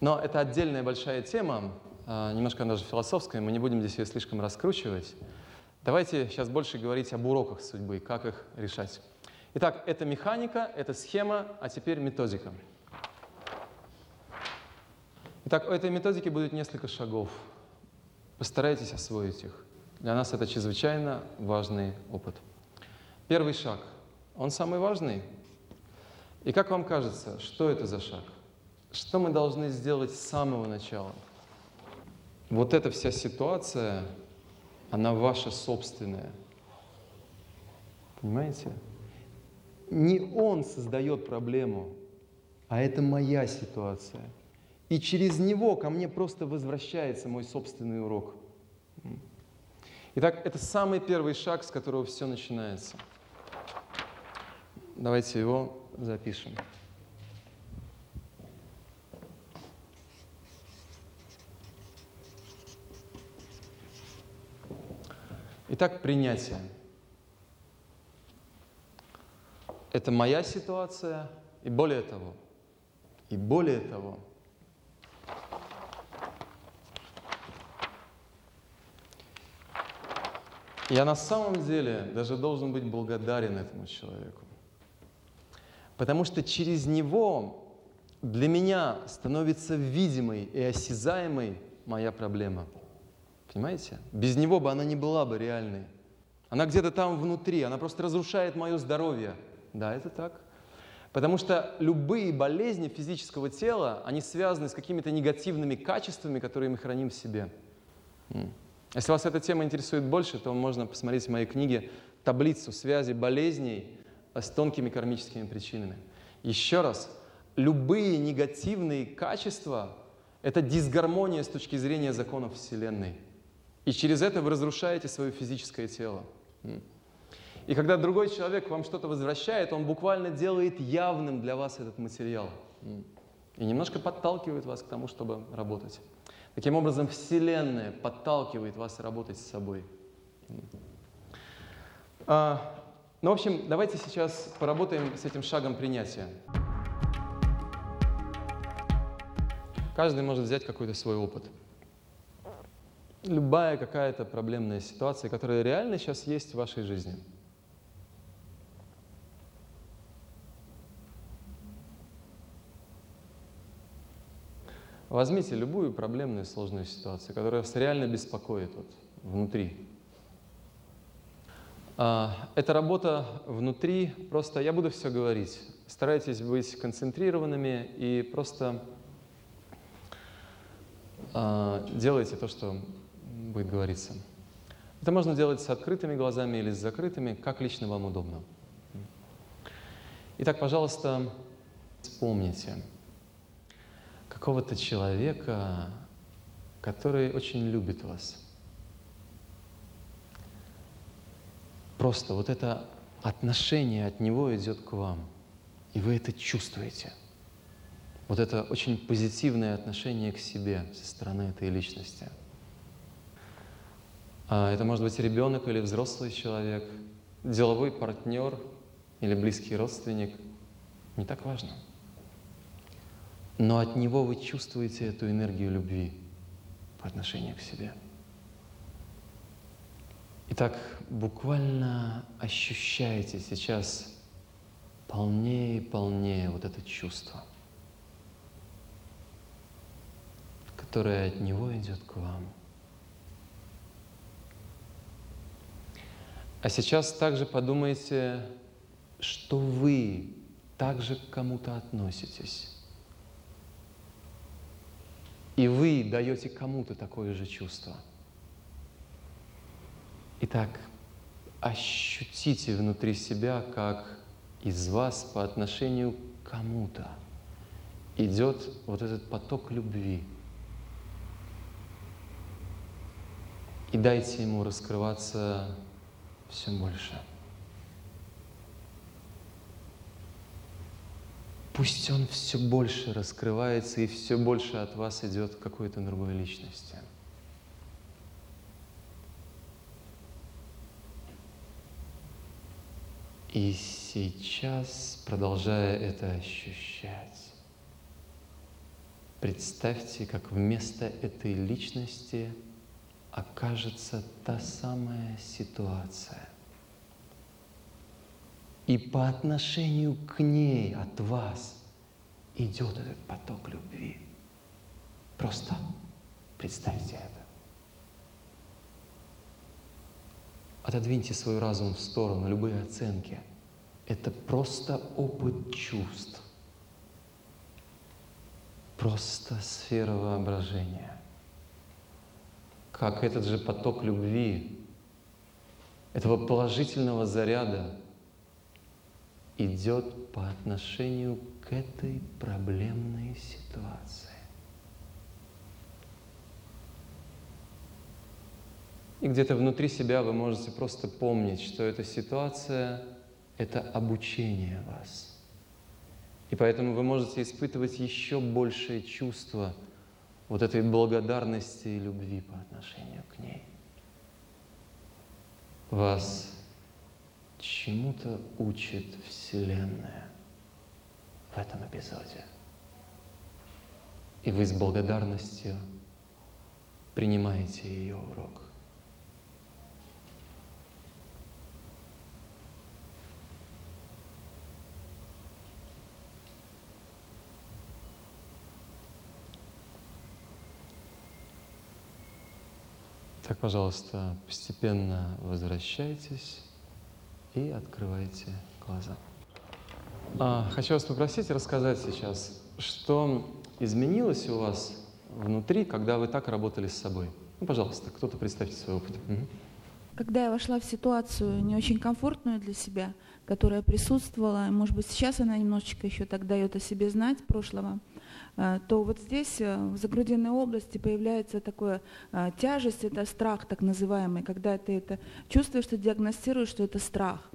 Но это отдельная большая тема, немножко даже философская, мы не будем здесь ее слишком раскручивать. Давайте сейчас больше говорить об уроках судьбы, как их решать. Итак, это механика, это схема, а теперь методика. Итак, у этой методики будет несколько шагов. Постарайтесь освоить их. Для нас это чрезвычайно важный опыт. Первый шаг. Он самый важный. И как вам кажется, что это за шаг? Что мы должны сделать с самого начала? Вот эта вся ситуация, она ваша собственная. Понимаете? Не он создает проблему, а это моя ситуация. И через него ко мне просто возвращается мой собственный урок. Итак, это самый первый шаг, с которого все начинается. Давайте его запишем. Итак, принятие. Это моя ситуация, и более того, и более того, я на самом деле даже должен быть благодарен этому человеку. Потому что через него для меня становится видимой и осязаемой моя проблема – Понимаете? Без него бы она не была бы реальной. Она где-то там внутри, она просто разрушает мое здоровье. Да, это так. Потому что любые болезни физического тела, они связаны с какими-то негативными качествами, которые мы храним в себе. Если вас эта тема интересует больше, то можно посмотреть в моей книге таблицу связи болезней с тонкими кармическими причинами. Еще раз, любые негативные качества – это дисгармония с точки зрения законов Вселенной. И через это вы разрушаете свое физическое тело. И когда другой человек вам что-то возвращает, он буквально делает явным для вас этот материал. И немножко подталкивает вас к тому, чтобы работать. Таким образом, Вселенная подталкивает вас работать с собой. А, ну, в общем, давайте сейчас поработаем с этим шагом принятия. Каждый может взять какой-то свой опыт любая какая-то проблемная ситуация, которая реально сейчас есть в вашей жизни. Возьмите любую проблемную сложную ситуацию, которая вас реально беспокоит вот, внутри. А, эта работа внутри, просто я буду все говорить. Старайтесь быть концентрированными и просто а, делайте то, что будет говориться. Это можно делать с открытыми глазами или с закрытыми, как лично вам удобно. Итак, пожалуйста, вспомните какого-то человека, который очень любит вас. Просто вот это отношение от него идет к вам, и вы это чувствуете. Вот это очень позитивное отношение к себе со стороны этой личности – это может быть ребенок или взрослый человек, деловой партнер или близкий родственник. Не так важно. но от него вы чувствуете эту энергию любви по отношению к себе. Итак, буквально ощущаете сейчас полнее и полнее вот это чувство, которое от него идет к вам. А сейчас также подумайте, что вы также к кому-то относитесь. И вы даете кому-то такое же чувство. Итак, ощутите внутри себя, как из вас по отношению к кому-то идет вот этот поток любви. И дайте ему раскрываться все больше. Пусть он все больше раскрывается и все больше от вас идет к какой-то другой личности. И сейчас, продолжая это ощущать, представьте, как вместо этой личности окажется та самая ситуация. И по отношению к ней от вас идет этот поток любви. Просто представьте это. Отодвиньте свой разум в сторону, любые оценки. Это просто опыт чувств. Просто сфера воображения. Как этот же поток любви, этого положительного заряда идет по отношению к этой проблемной ситуации. И где-то внутри себя вы можете просто помнить, что эта ситуация — это обучение вас. И поэтому вы можете испытывать еще большее чувство вот этой благодарности и любви по отношению к ней. Вас чему-то учит Вселенная в этом эпизоде. И вы с благодарностью принимаете ее урок. Так, пожалуйста, постепенно возвращайтесь и открывайте глаза. А, хочу вас попросить рассказать сейчас, что изменилось у вас внутри, когда вы так работали с собой. Ну, пожалуйста, кто-то представьте свой опыт. Угу. Когда я вошла в ситуацию не очень комфортную для себя, которая присутствовала, может быть, сейчас она немножечко еще так дает о себе знать прошлого, то вот здесь, э, в загрудинной области, появляется такая э, тяжесть, это страх так называемый, когда ты это чувствуешь, ты диагностируешь, что это страх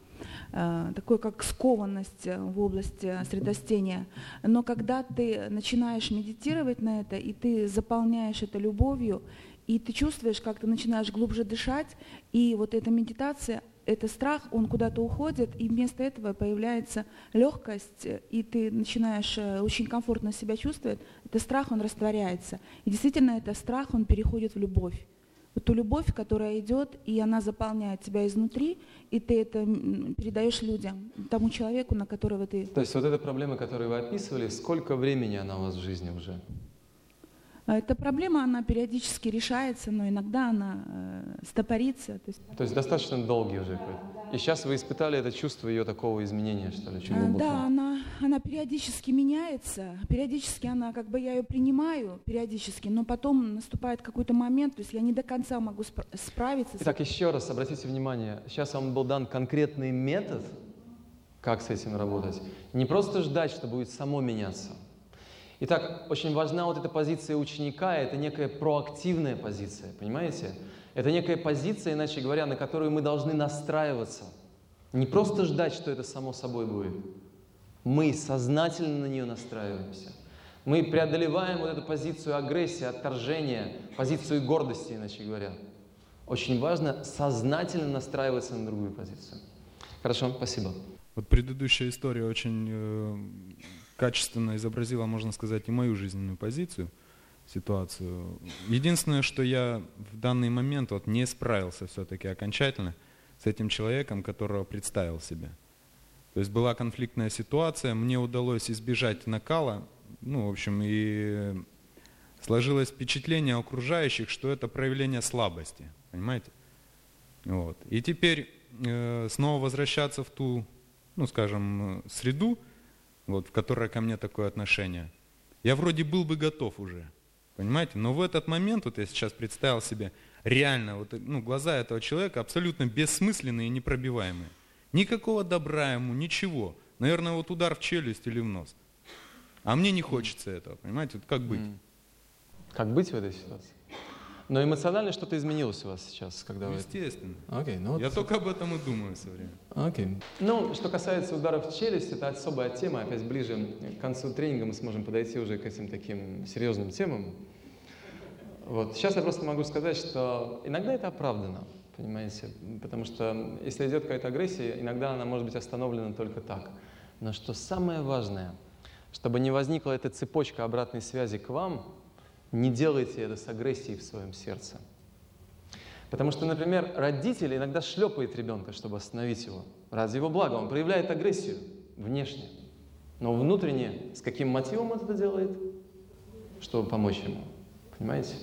такой как скованность в области средостения. Но когда ты начинаешь медитировать на это, и ты заполняешь это любовью, и ты чувствуешь, как ты начинаешь глубже дышать, и вот эта медитация, это страх, он куда-то уходит, и вместо этого появляется легкость, и ты начинаешь э, очень комфортно себя чувствовать, это страх, он растворяется. И действительно, это страх, он переходит в любовь. Вот ту любовь, которая идет, и она заполняет тебя изнутри, и ты это передаешь людям, тому человеку, на которого ты... То есть вот эта проблема, которую вы описывали, сколько времени она у вас в жизни уже? А эта проблема, она периодически решается, но иногда она э, стопорится. То есть... то есть достаточно долгий уже какой-то. И сейчас вы испытали это чувство ее такого изменения, что ли, очень а, Да, она, она периодически меняется, периодически она, как бы я ее принимаю, периодически, но потом наступает какой-то момент, то есть я не до конца могу спра- справиться. Итак, еще раз обратите внимание, сейчас вам был дан конкретный метод, как с этим работать. Не просто ждать, что будет само меняться – Итак, очень важна вот эта позиция ученика, это некая проактивная позиция, понимаете? Это некая позиция, иначе говоря, на которую мы должны настраиваться. Не просто ждать, что это само собой будет. Мы сознательно на нее настраиваемся. Мы преодолеваем вот эту позицию агрессии, отторжения, позицию гордости, иначе говоря. Очень важно сознательно настраиваться на другую позицию. Хорошо, спасибо. Вот предыдущая история очень э, качественно изобразила, можно сказать, и мою жизненную позицию, ситуацию. Единственное, что я в данный момент вот не справился все-таки окончательно с этим человеком, которого представил себе. То есть была конфликтная ситуация, мне удалось избежать накала, ну, в общем, и сложилось впечатление окружающих, что это проявление слабости, понимаете? Вот. И теперь э, снова возвращаться в ту, ну, скажем, среду, вот, в которой ко мне такое отношение, я вроде был бы готов уже, понимаете? Но в этот момент, вот я сейчас представил себе, реально, вот, ну, глаза этого человека абсолютно бессмысленные и непробиваемые. Никакого добра ему, ничего. Наверное, вот удар в челюсть или в нос. А мне не хочется этого, понимаете? Вот как быть? Как быть в этой ситуации? Но эмоционально что-то изменилось у вас сейчас, когда Ну, вы... естественно. Окей, ну вот Я только об этом и думаю все время. Окей. Ну, что касается ударов в челюсть, это особая тема. Опять ближе к концу тренинга мы сможем подойти уже к этим таким серьезным темам. Вот. Сейчас я просто могу сказать, что иногда это оправдано, понимаете? Потому что если идет какая-то агрессия, иногда она может быть остановлена только так. Но что самое важное, чтобы не возникла эта цепочка обратной связи к вам, не делайте это с агрессией в своем сердце. Потому что, например, родитель иногда шлепает ребенка, чтобы остановить его. Ради его блага. Он проявляет агрессию внешне. Но внутренне, с каким мотивом он это делает? Чтобы помочь ему. Понимаете?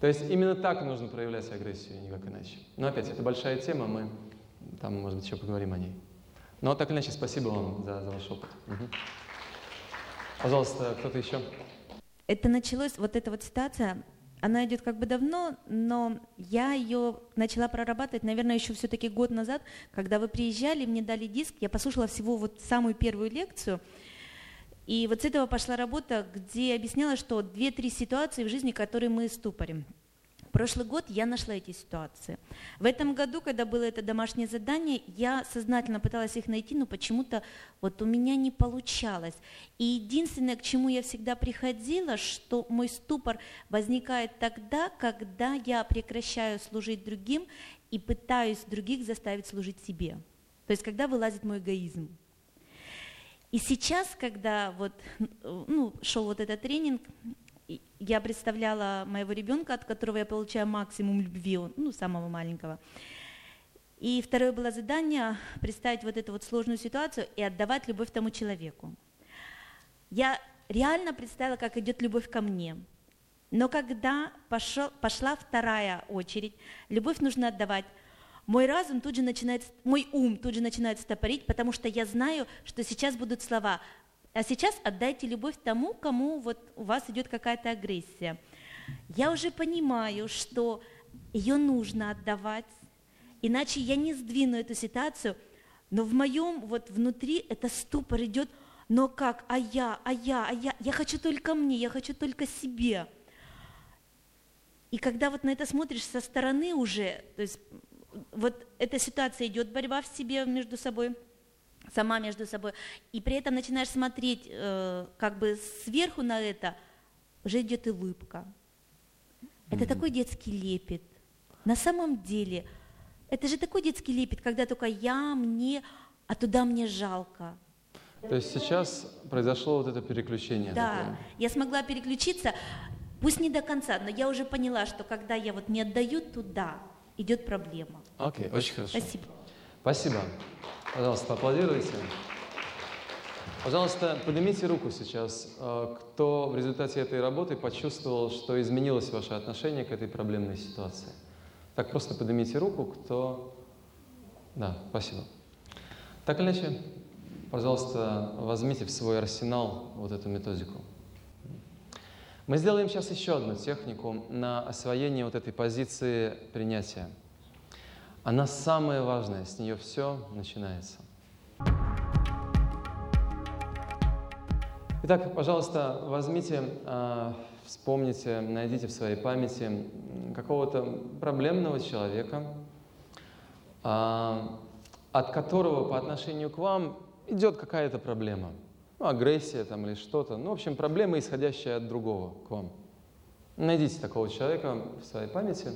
То есть именно так нужно проявлять агрессию, никак иначе. Но опять, это большая тема, мы там, может быть, еще поговорим о ней. Но так или иначе, спасибо вам за, за ваш опыт. Мгм. Пожалуйста, кто-то еще? Это началось, вот эта вот ситуация, она идет как бы давно, но я ее начала прорабатывать, наверное, еще все-таки год назад, когда вы приезжали, мне дали диск, я послушала всего вот самую первую лекцию, и вот с этого пошла работа, где объясняла, что две-три ситуации в жизни, которые мы ступорим. Прошлый год я нашла эти ситуации. В этом году, когда было это домашнее задание, я сознательно пыталась их найти, но почему-то вот у меня не получалось. И единственное, к чему я всегда приходила, что мой ступор возникает тогда, когда я прекращаю служить другим и пытаюсь других заставить служить себе. То есть когда вылазит мой эгоизм. И сейчас, когда вот, ну, шел вот этот тренинг, я представляла моего ребенка, от которого я получаю максимум любви, ну, самого маленького. И второе было задание представить вот эту вот сложную ситуацию и отдавать любовь тому человеку. Я реально представила, как идет любовь ко мне. Но когда пошел- пошла вторая очередь, любовь нужно отдавать, мой разум тут же начинает, мой ум тут же начинает стопорить, потому что я знаю, что сейчас будут слова. А сейчас отдайте любовь тому, кому вот у вас идет какая-то агрессия. Я уже понимаю, что ее нужно отдавать, иначе я не сдвину эту ситуацию, но в моем вот внутри это ступор идет, но как, а я, а я, а я, я хочу только мне, я хочу только себе. И когда вот на это смотришь со стороны уже, то есть вот эта ситуация идет, борьба в себе между собой, сама между собой, и при этом начинаешь смотреть э, как бы сверху на это, уже идет улыбка. Это такой детский лепет. На самом деле, это же такой детский лепет, когда только я, мне, а туда мне жалко. То есть сейчас произошло вот это переключение. Да, такое. я смогла переключиться, пусть не до конца, но я уже поняла, что когда я вот не отдаю туда, идет проблема. Окей, очень хорошо. Спасибо. Спасибо. Пожалуйста, аплодируйте. Пожалуйста, поднимите руку сейчас, э, кто в результате этой работы почувствовал, что изменилось ваше отношение к этой проблемной ситуации. Так, просто поднимите руку, кто... Да, спасибо. Так или иначе, пожалуйста, возьмите в свой арсенал вот эту методику. Мы сделаем сейчас еще одну технику на освоение вот этой позиции принятия. Она самая важная, с нее все начинается. Итак, пожалуйста, возьмите, а, вспомните, найдите в своей памяти какого-то проблемного человека, а, от которого по отношению к вам идет какая-то проблема. Ну, агрессия там или что-то. Ну, в общем, проблема, исходящая от другого к вам. Найдите такого человека в своей памяти.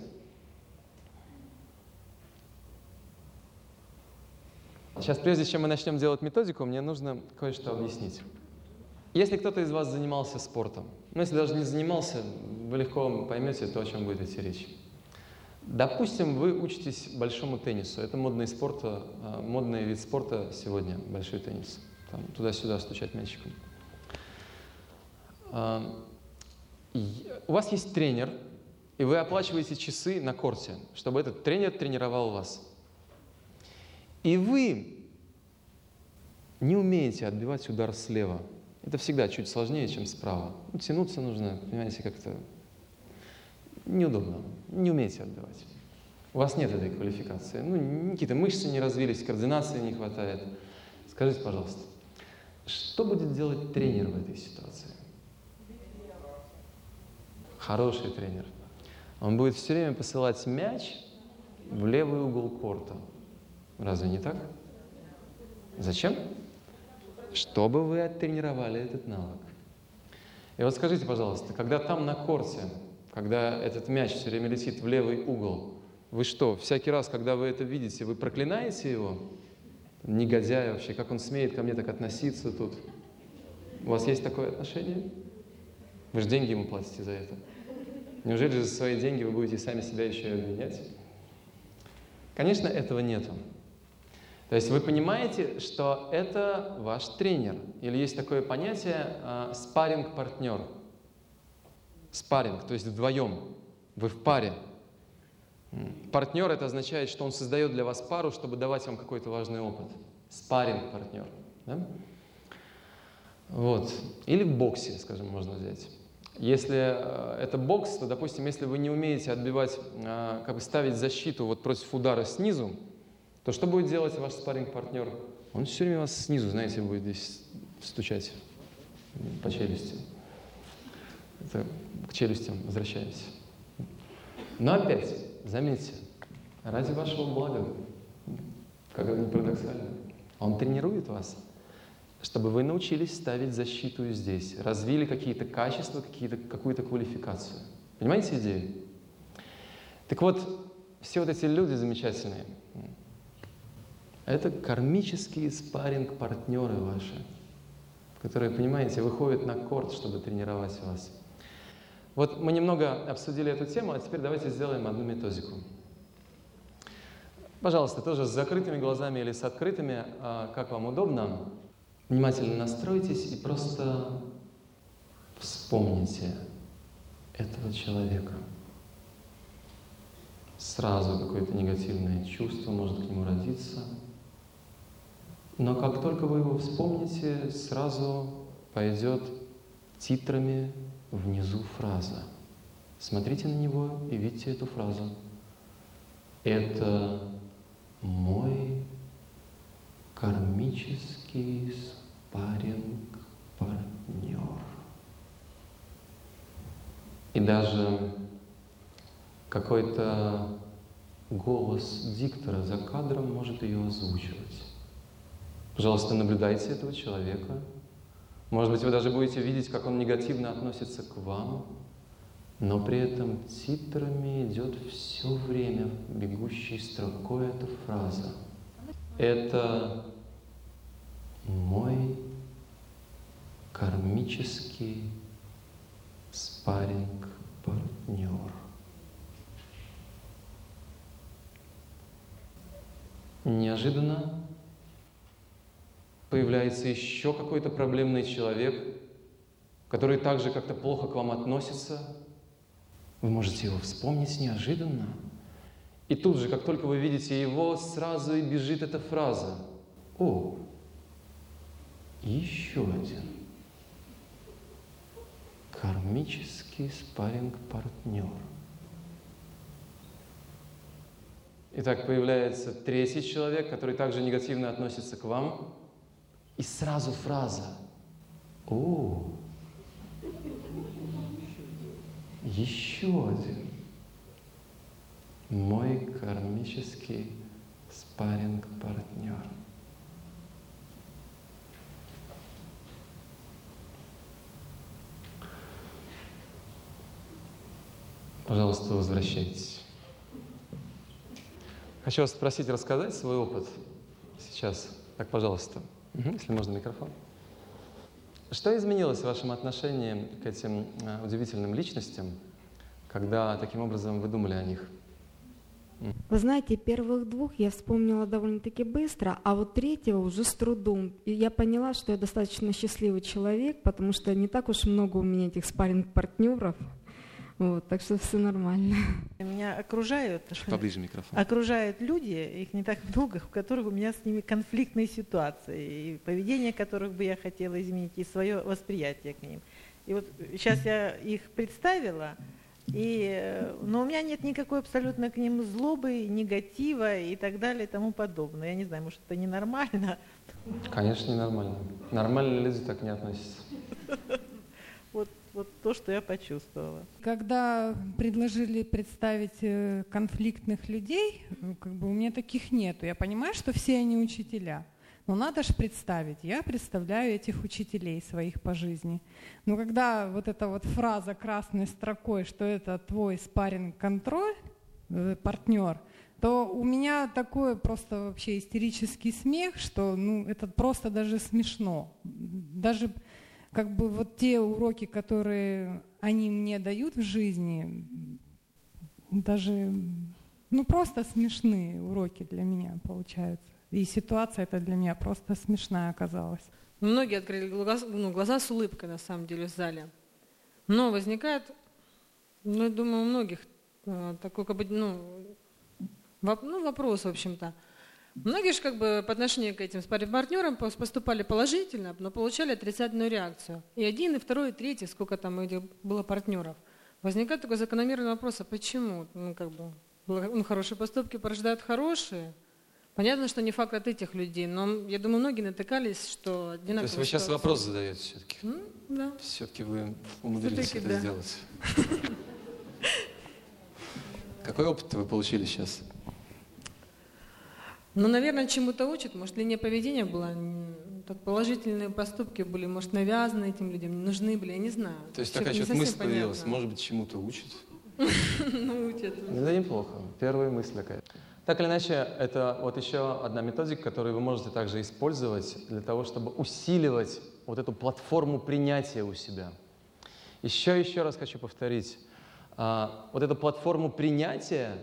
Сейчас, прежде чем мы начнем делать методику, мне нужно кое-что объяснить. Если кто-то из вас занимался спортом, ну если даже не занимался, вы легко поймете то, о чем будет идти речь. Допустим, вы учитесь большому теннису. Это модный, спорт, а, модный вид спорта сегодня, большой теннис. Там, туда-сюда стучать мячиком. А, у вас есть тренер, и вы оплачиваете часы на корте, чтобы этот тренер тренировал вас. И вы не умеете отбивать удар слева. Это всегда чуть сложнее, чем справа. Ну, тянуться нужно, понимаете, как-то неудобно. Не умеете отбивать. У вас нет этой квалификации. Ну, какие-то мышцы не развились, координации не хватает. Скажите, пожалуйста, что будет делать тренер в этой ситуации? Хороший тренер. Он будет все время посылать мяч в левый угол корта. Разве не так? Зачем? Чтобы вы оттренировали этот навык. И вот скажите, пожалуйста, когда там на корте, когда этот мяч все время летит в левый угол, вы что, всякий раз, когда вы это видите, вы проклинаете его? Негодяй вообще, как он смеет ко мне так относиться тут? У вас есть такое отношение? Вы же деньги ему платите за это. Неужели же за свои деньги вы будете сами себя еще и обвинять? Конечно, этого нету. То есть вы понимаете, что это ваш тренер. Или есть такое понятие э, спарринг-партнер. Спарринг, то есть вдвоем. Вы в паре. Партнер это означает, что он создает для вас пару, чтобы давать вам какой-то важный опыт. Спарринг-партнер. Да? Вот. Или в боксе, скажем, можно взять. Если э, это бокс, то, допустим, если вы не умеете отбивать, э, как бы ставить защиту вот против удара снизу, то что будет делать ваш спарринг-партнер? Он все время вас снизу, знаете, будет здесь стучать по челюсти. Это к челюстям возвращаемся. Но опять, заметьте, ради вашего блага, как это не парадоксально, он тренирует вас, чтобы вы научились ставить защиту здесь, развили какие-то качества, какие-то, какую-то квалификацию. Понимаете идею? Так вот, все вот эти люди замечательные, это кармические спарринг-партнеры ваши, которые, понимаете, выходят на корт, чтобы тренировать вас. Вот мы немного обсудили эту тему, а теперь давайте сделаем одну методику. Пожалуйста, тоже с закрытыми глазами или с открытыми, а, как вам удобно, внимательно настройтесь и просто вспомните этого человека. Сразу какое-то негативное чувство может к нему родиться – но как только вы его вспомните, сразу пойдет титрами внизу фраза. Смотрите на него и видите эту фразу. Это мой кармический спарринг-партнер. И даже какой-то голос диктора за кадром может ее озвучивать. Пожалуйста, наблюдайте этого человека. Может быть, вы даже будете видеть, как он негативно относится к вам, но при этом титрами идет все время бегущей строкой эта фраза. Это мой кармический спарринг-партнер. Неожиданно появляется еще какой-то проблемный человек, который также как-то плохо к вам относится, вы можете его вспомнить неожиданно. И тут же, как только вы видите его, сразу и бежит эта фраза. О, еще один кармический спарринг-партнер. Итак, появляется третий человек, который также негативно относится к вам, и сразу фраза «О, еще один мой кармический спарринг-партнер». Пожалуйста, возвращайтесь. Хочу вас спросить рассказать свой опыт сейчас. Так, пожалуйста. Если можно, микрофон. Что изменилось в вашем отношении к этим э, удивительным личностям, когда таким образом вы думали о них? Вы знаете, первых двух я вспомнила довольно-таки быстро, а вот третьего уже с трудом. И я поняла, что я достаточно счастливый человек, потому что не так уж много у меня этих спарринг-партнеров. Вот, так что все нормально. Меня окружают, Поближе микрофон. окружают люди, их не так много, в которых у меня с ними конфликтные ситуации, и поведение которых бы я хотела изменить, и свое восприятие к ним. И вот сейчас я их представила, и, э, но у меня нет никакой абсолютно к ним злобы, негатива и так далее и тому подобное. Я не знаю, может, это ненормально. Конечно, ненормально. Нормальные люди так не относятся. Вот, то, что я почувствовала. Когда предложили представить э, конфликтных людей, ну, как бы у меня таких нету. Я понимаю, что все они учителя. Но надо же представить. Я представляю этих учителей своих по жизни. Но когда вот эта вот фраза красной строкой, что это твой спарринг-контроль, э, партнер, то у меня такой просто вообще истерический смех, что ну, это просто даже смешно. Даже как бы вот те уроки, которые они мне дают в жизни, даже ну просто смешные уроки для меня получаются. И ситуация это для меня просто смешная оказалась. Многие открыли глаза, ну, глаза с улыбкой, на самом деле, в зале. Но возникает, ну, я думаю, у многих э, такой, как бы, ну, воп, ну, вопрос, в общем-то. Многие же как бы по отношению к этим партнерам поступали положительно, но получали отрицательную реакцию. И один, и второй, и третий, сколько там было партнеров. Возникает такой закономерный вопрос, а почему? Ну, как бы, ну, хорошие поступки порождают хорошие, Понятно, что не факт от этих людей, но я думаю, многие натыкались, что одинаково. То есть вы сейчас вопрос задаете все-таки? Ну, да. Все-таки вы умудрились Все-таки это да. сделать. Какой опыт вы получили сейчас? Ну, наверное, чему-то учат. Может, линия поведения была, так положительные поступки были, может, навязаны этим людям, нужны были, я не знаю. То есть такая что-то мысль появилась, может быть, чему-то учат? Ну, учат. Да неплохо. Первая мысль какая-то. Так или иначе, это вот еще одна методика, которую вы можете также использовать для того, чтобы усиливать вот эту платформу принятия у себя. Еще еще раз хочу повторить. а, Вот эту платформу принятия,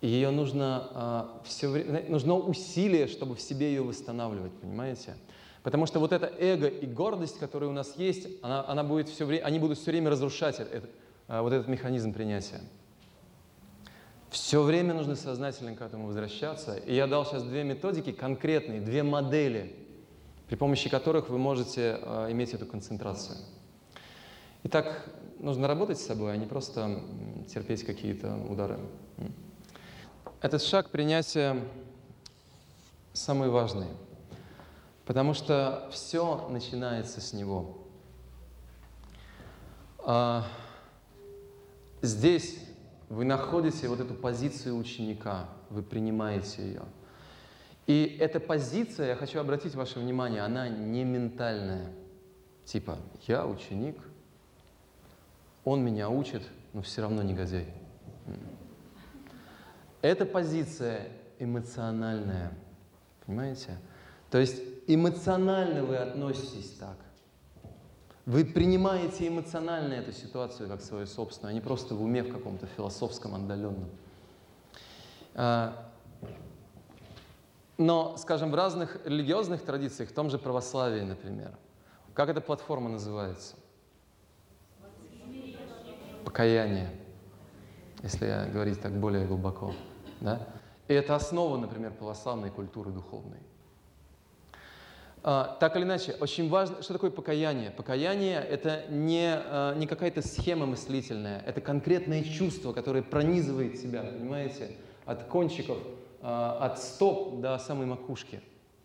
ее нужно все время, нужно усилие, чтобы в себе ее восстанавливать, понимаете? Потому что вот это эго и гордость, которые у нас есть, она, она будет все время, они будут все время разрушать это- а, вот этот механизм принятия. Все время нужно сознательно к этому возвращаться. И я дал сейчас две методики конкретные, две модели, при помощи которых вы можете э, иметь эту концентрацию. Итак, нужно работать с собой, а не просто терпеть какие-то удары. Этот шаг принятия самый важный, потому что все начинается с него. А, Здесь вы находите вот эту позицию ученика, вы принимаете ее. И эта позиция, я хочу обратить ваше внимание, она не ментальная. Типа, я ученик, он меня учит, но все равно негодяй. М. Эта позиция эмоциональная, понимаете? То есть эмоционально вы относитесь так. Вы принимаете эмоционально эту ситуацию как свою собственную, а не просто в уме в каком-то философском отдаленном. А, Но, скажем, в разных религиозных традициях, в том же православии, например, как эта платформа называется? Покаяние, если говорить так более глубоко. Да? И это основа, например, православной культуры духовной. А, так или иначе, очень важно, что такое покаяние? Покаяние – это не, а, не какая-то схема мыслительная, это конкретное чувство, которое пронизывает себя, понимаете, от кончиков, а, от стоп до самой макушки.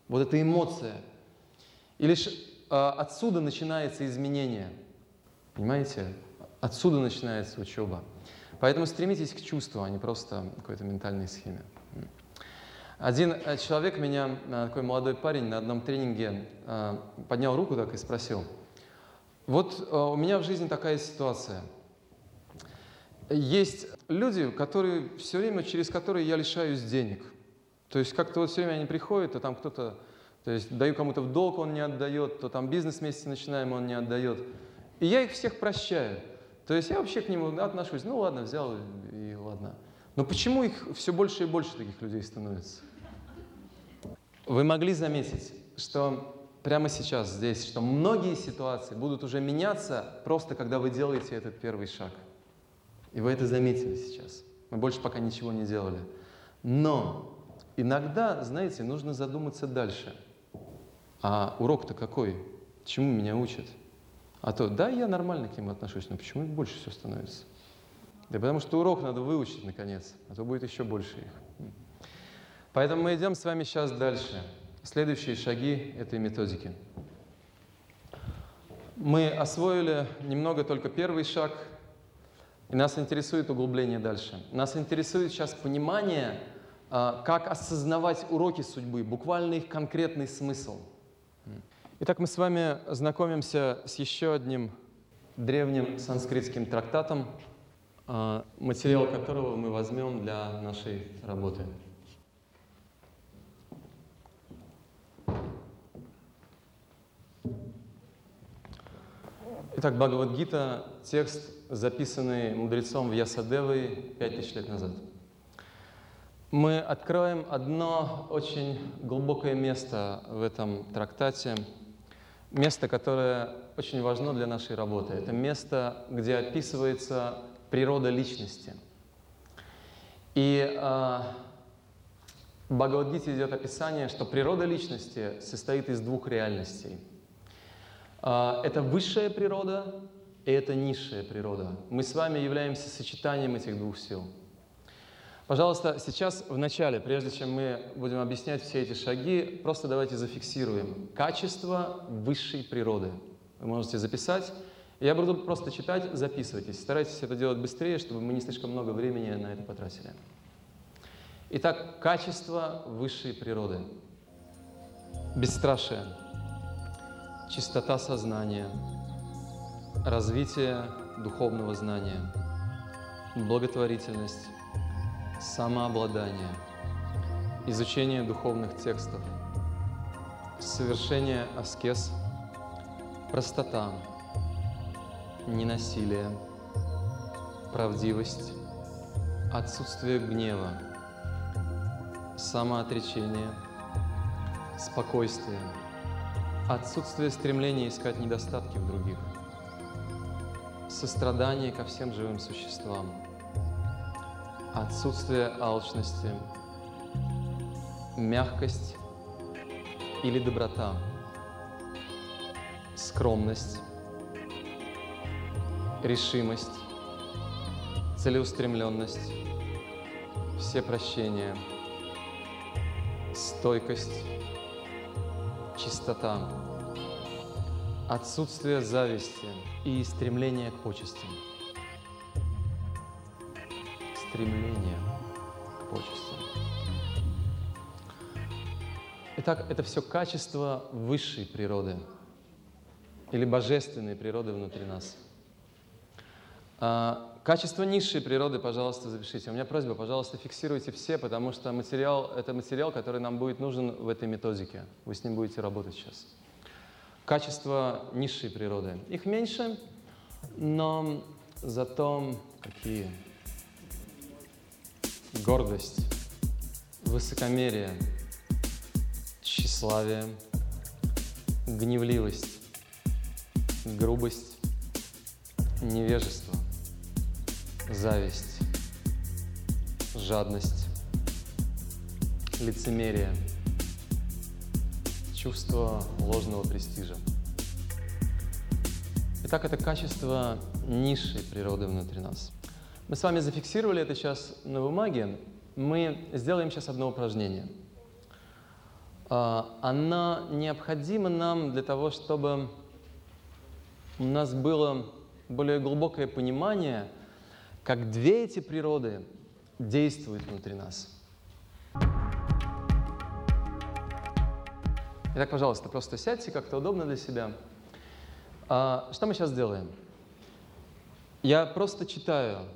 Вот эта эмоция. И лишь отсюда начинается изменение, понимаете? Отсюда начинается учеба. Поэтому стремитесь к чувству, а не просто какой-то ментальной схеме. Один э, человек меня, э, такой молодой парень, на одном тренинге э, поднял руку так и спросил, вот у меня в жизни такая ситуация. Есть люди, которые все время, через которые я лишаюсь денег. То есть как-то вот все время они приходят, а там кто-то То есть даю кому-то в долг, он не отдает, то там бизнес вместе начинаем, он не отдает. И я их всех прощаю. То есть я вообще к нему отношусь, ну ладно, взял и, ладно. Но почему их все больше и больше таких людей становится? Вы могли заметить, что прямо сейчас здесь, что многие ситуации будут уже меняться просто когда вы делаете этот первый шаг. И вы это заметили сейчас. Мы больше пока ничего не делали. Но иногда, знаете, нужно задуматься дальше. А урок-то какой? Чему меня учат? А то, да, я нормально к ним отношусь, но почему их больше все становится? Да потому что урок надо выучить, наконец, а то будет еще больше их. Поэтому мы идем с вами сейчас дальше. Следующие шаги этой методики. Мы освоили немного только первый шаг, и нас интересует углубление дальше. Нас интересует сейчас понимание, а, как осознавать уроки судьбы, буквально их конкретный смысл. Итак, мы с вами знакомимся с еще одним древним санскритским трактатом, а, материал которого мы возьмем для нашей работы. Итак, Бхагавадгита – текст, записанный мудрецом в Ясадевой пять тысяч лет назад. Мы откроем одно очень глубокое место в этом трактате, место, которое очень важно для нашей работы. Это место, где описывается природа личности. И э, в Бхагавадгите идет описание, что природа личности состоит из двух реальностей – а, это высшая природа и это низшая природа. Мы с вами являемся сочетанием этих двух сил. Пожалуйста, сейчас в начале, прежде чем мы будем объяснять все эти шаги, просто давайте зафиксируем качество высшей природы. Вы можете записать. Я буду просто читать, записывайтесь. Старайтесь это делать быстрее, чтобы мы не слишком много времени на это потратили. Итак, качество высшей природы. Бесстрашие чистота сознания, развитие духовного знания, благотворительность, самообладание, изучение духовных текстов, совершение аскез, простота, ненасилие, правдивость, отсутствие гнева, самоотречение, спокойствие – Отсутствие стремления искать недостатки в других. Сострадание ко всем живым существам. Отсутствие алчности. Мягкость или доброта. Скромность. Решимость. Целеустремленность. Все прощения. Стойкость чистота, отсутствие зависти и стремление к почестям. Стремление к почестям. Итак, это все качество высшей природы или божественной природы внутри нас. А, качество низшей природы, пожалуйста, запишите. У меня просьба, пожалуйста, фиксируйте все, потому что материал, это материал, который нам будет нужен в этой методике. Вы с ним будете работать сейчас. Качество низшей природы. Их меньше, но зато какие? Гордость, высокомерие, тщеславие, гневливость, грубость, невежество – зависть, жадность, лицемерие, чувство ложного престижа. Итак, это качество низшей природы внутри нас. Мы с вами зафиксировали это сейчас на бумаге. Мы сделаем сейчас одно упражнение. А, Оно необходимо нам для того, чтобы у нас было более глубокое понимание – как две эти природы действуют внутри нас. Итак, пожалуйста, просто сядьте как-то удобно для себя. А, что мы сейчас делаем? Я просто читаю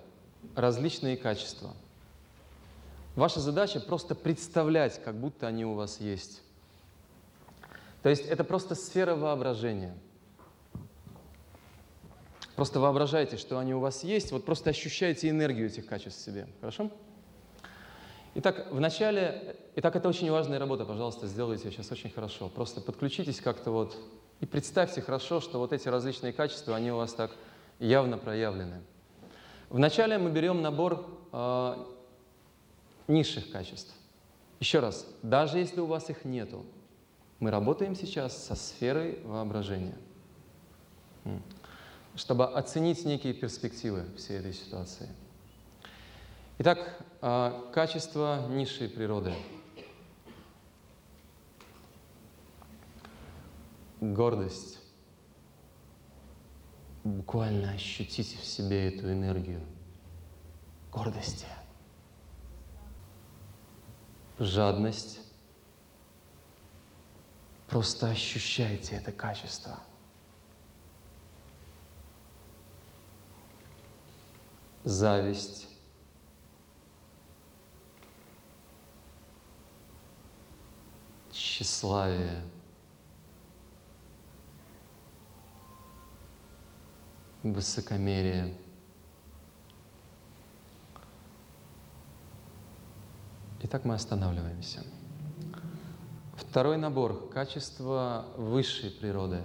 различные качества. Ваша задача просто представлять, как будто они у вас есть. То есть это просто сфера воображения. Просто воображайте, что они у вас есть, вот просто ощущайте энергию этих качеств в себе. Хорошо? Итак, в начале, итак, это очень важная работа, пожалуйста, сделайте сейчас очень хорошо. Просто подключитесь как-то вот и представьте хорошо, что вот эти различные качества, они у вас так явно проявлены. Вначале мы берем набор э, низших качеств. Еще раз, даже если у вас их нету, мы работаем сейчас со сферой воображения, чтобы оценить некие перспективы всей этой ситуации. Итак, э, качество низшей природы. Гордость буквально ощутите в себе эту энергию гордости. Жадность. Просто ощущайте это качество. Зависть. Тщеславие. Высокомерие. Итак, мы останавливаемся. Второй набор – качества высшей природы.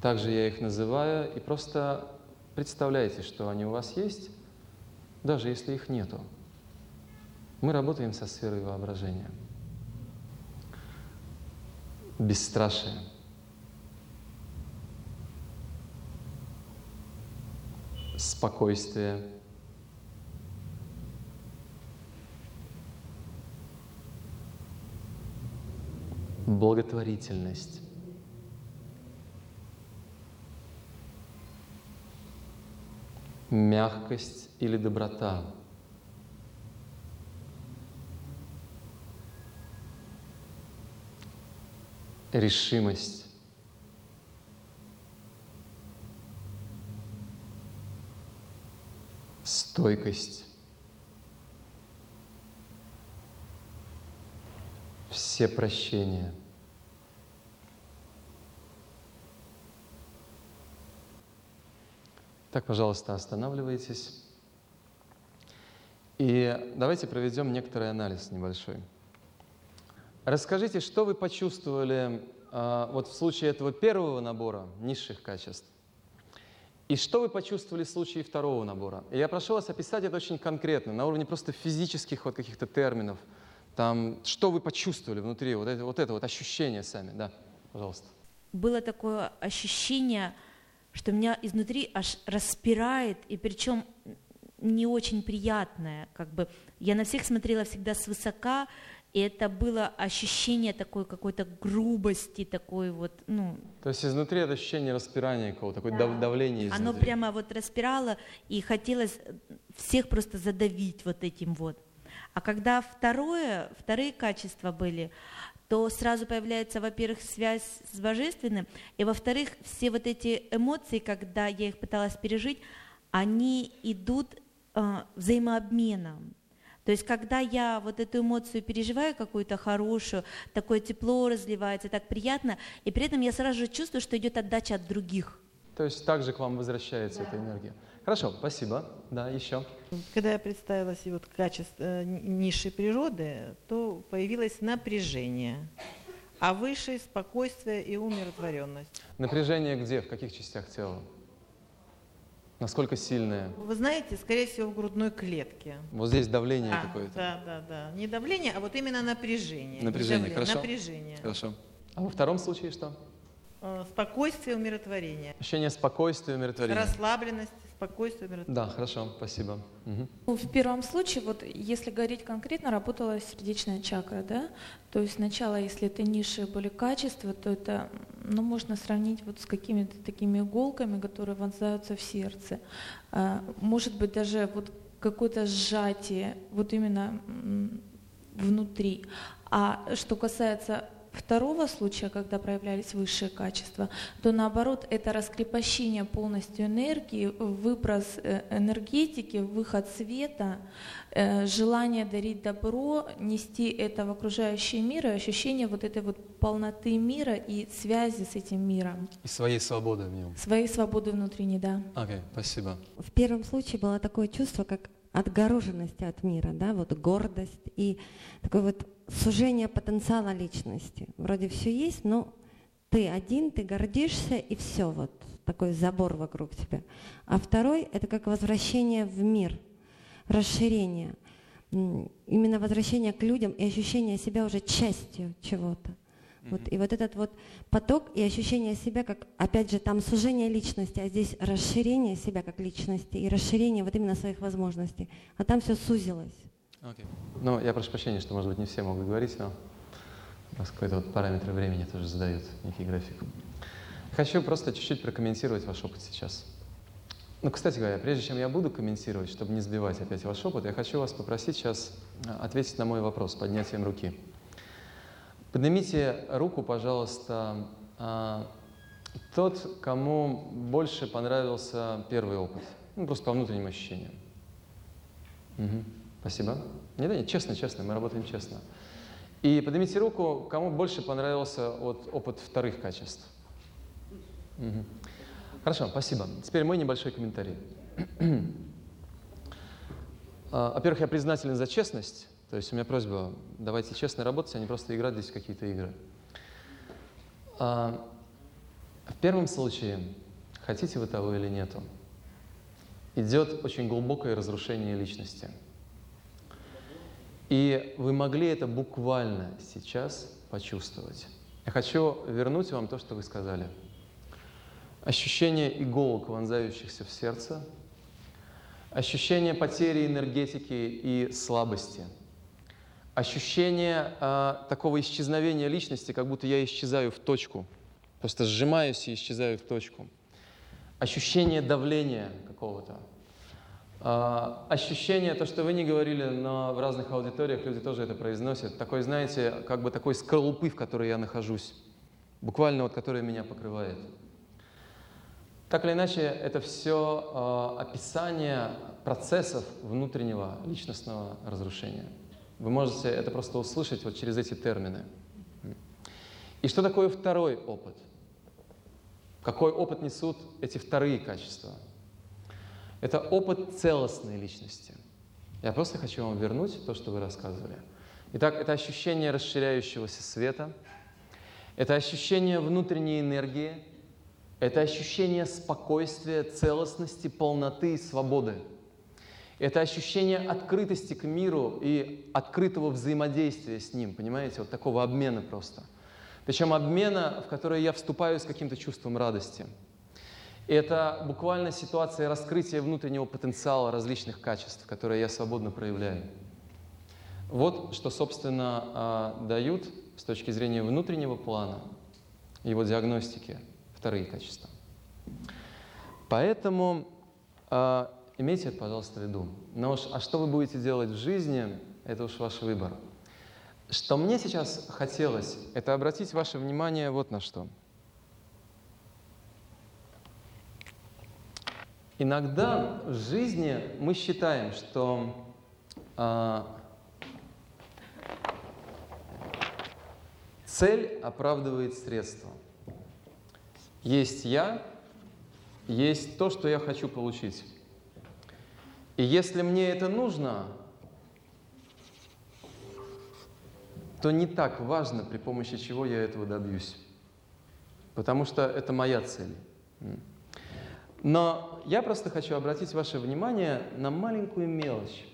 Также я их называю, и просто представляйте, что они у вас есть, даже если их нету. Мы работаем со сферой воображения. Бесстрашие – спокойствие. Благотворительность. Мягкость или доброта. Решимость. Стойкость, все прощения. Так, пожалуйста, останавливайтесь. И давайте проведем некоторый анализ небольшой. Расскажите, что вы почувствовали а, вот в случае этого первого набора низших качеств – и что вы почувствовали в случае второго набора? Я прошу вас описать это очень конкретно, на уровне просто физических вот каких-то терминов. Там, что вы почувствовали внутри, вот это вот, это вот ощущение сами. Да, пожалуйста. Было такое ощущение, что меня изнутри аж распирает, и причем не очень приятное. Как бы. Я на всех смотрела всегда свысока, и это было ощущение такой какой-то грубости, такой вот, ну... То есть изнутри это ощущение распирания какого-то, такое да. давление изнутри. Оно прямо вот распирало, и хотелось всех просто задавить вот этим вот. А когда второе, вторые качества были, то сразу появляется, во-первых, связь с божественным, и во-вторых, все вот эти эмоции, когда я их пыталась пережить, они идут э, взаимообменом. То есть, когда я вот эту эмоцию переживаю какую-то хорошую, такое тепло разливается, так приятно, и при этом я сразу же чувствую, что идет отдача от других. То есть также к вам возвращается да. эта энергия. Хорошо, спасибо. Да, еще. Когда я представила себе вот качество э, низшей природы, то появилось напряжение, а выше спокойствие и умиротворенность. Напряжение где? В каких частях тела? Насколько сильное? Вы знаете, скорее всего, в грудной клетке. Вот здесь давление а, какое-то. Да, да, да. Не давление, а вот именно напряжение. Напряжение, хорошо. Напряжение. Хорошо. А во втором случае что? Э, спокойствие, умиротворение. Ощущение спокойствия, умиротворения. Расслабленность, спокойствие, умиротворение. Да, хорошо, спасибо. Угу. В первом случае, вот если говорить конкретно, работала сердечная чакра, да? То есть сначала, если это низшие были качества, то это, ну, можно сравнить вот с какими-то такими иголками, которые вонзаются в сердце. А, может быть, даже вот какое-то сжатие, вот именно внутри. А что касается второго случая, когда проявлялись высшие качества, то наоборот это раскрепощение полностью энергии, выброс э, энергетики, выход света, э, желание дарить добро, нести это в окружающий мир, и ощущение вот этой вот полноты мира и связи с этим миром, И своей свободы в нем. своей свободы внутренней, да. Окей, спасибо. В первом случае было такое чувство, как отгороженности от мира, да, вот гордость и такое вот сужение потенциала личности. Вроде все есть, но ты один, ты гордишься, и все, вот такой забор вокруг тебя. А второй — это как возвращение в мир, расширение, именно возвращение к людям и ощущение себя уже частью чего-то. Вот, и вот этот вот поток и ощущение себя как, опять же, там сужение личности, а здесь расширение себя как личности и расширение вот именно своих возможностей. А там все сузилось. Окей. Ну, я прошу прощения, что, может быть, не все могут говорить, но у нас какой-то вот параметр времени тоже задают, некий график. Хочу просто чуть-чуть прокомментировать ваш опыт сейчас. Ну, кстати говоря, прежде чем я буду комментировать, чтобы не сбивать опять ваш опыт, я хочу вас попросить сейчас а, ответить на мой вопрос поднятием руки. Поднимите руку, пожалуйста, а, тот, кому больше понравился первый опыт. Ну, просто по внутренним ощущениям. Мгм. Спасибо. Не, да, нет, честно, честно, мы работаем честно. И поднимите руку, кому больше понравился вот опыт вторых качеств. Мгм. Хорошо, спасибо. Теперь мой небольшой комментарий. А, Во-первых, я признателен за честность. То есть у меня просьба, давайте честно работать, а не просто играть здесь в какие-то игры. А, В первом случае, хотите вы того или нету, идет очень глубокое разрушение личности. И вы могли это буквально сейчас почувствовать. Я хочу вернуть вам то, что вы сказали. Ощущение иголок, вонзающихся в сердце, ощущение потери энергетики и слабости, ощущение а, такого исчезновения личности, как будто я исчезаю в точку, просто сжимаюсь и исчезаю в точку, ощущение давления какого-то, а, ощущение, то, что вы не говорили, но в разных аудиториях люди тоже это произносят, такой, знаете, как бы такой скорлупы, в которой я нахожусь, буквально вот, которая меня покрывает. Так или иначе, это все описание процессов внутреннего личностного разрушения. Вы можете это просто услышать вот через эти термины. И что такое второй опыт? Какой опыт несут эти вторые качества? Это опыт целостной личности. Я просто хочу вам вернуть то, что вы рассказывали. Итак, это ощущение расширяющегося света, это ощущение внутренней энергии, это ощущение спокойствия, целостности, полноты и свободы. Это ощущение открытости к миру и открытого взаимодействия с ним, понимаете, вот такого обмена просто. Причем обмена, в который я вступаю с каким-то чувством радости. Это буквально ситуация раскрытия внутреннего потенциала различных качеств, которые я свободно проявляю. Вот что, собственно, а, дают с точки зрения внутреннего плана, его диагностики, вторые качества. Поэтому э, имейте это, пожалуйста, в виду. Но уж, а что вы будете делать в жизни, это уж ваш выбор. Что мне сейчас хотелось, это обратить ваше внимание вот на что. Иногда в жизни мы считаем, что э, цель оправдывает средства. Есть я, есть то, что я хочу получить. И если мне это нужно, то не так важно, при помощи чего я этого добьюсь. Потому что это моя цель. Но я просто хочу обратить ваше внимание на маленькую мелочь,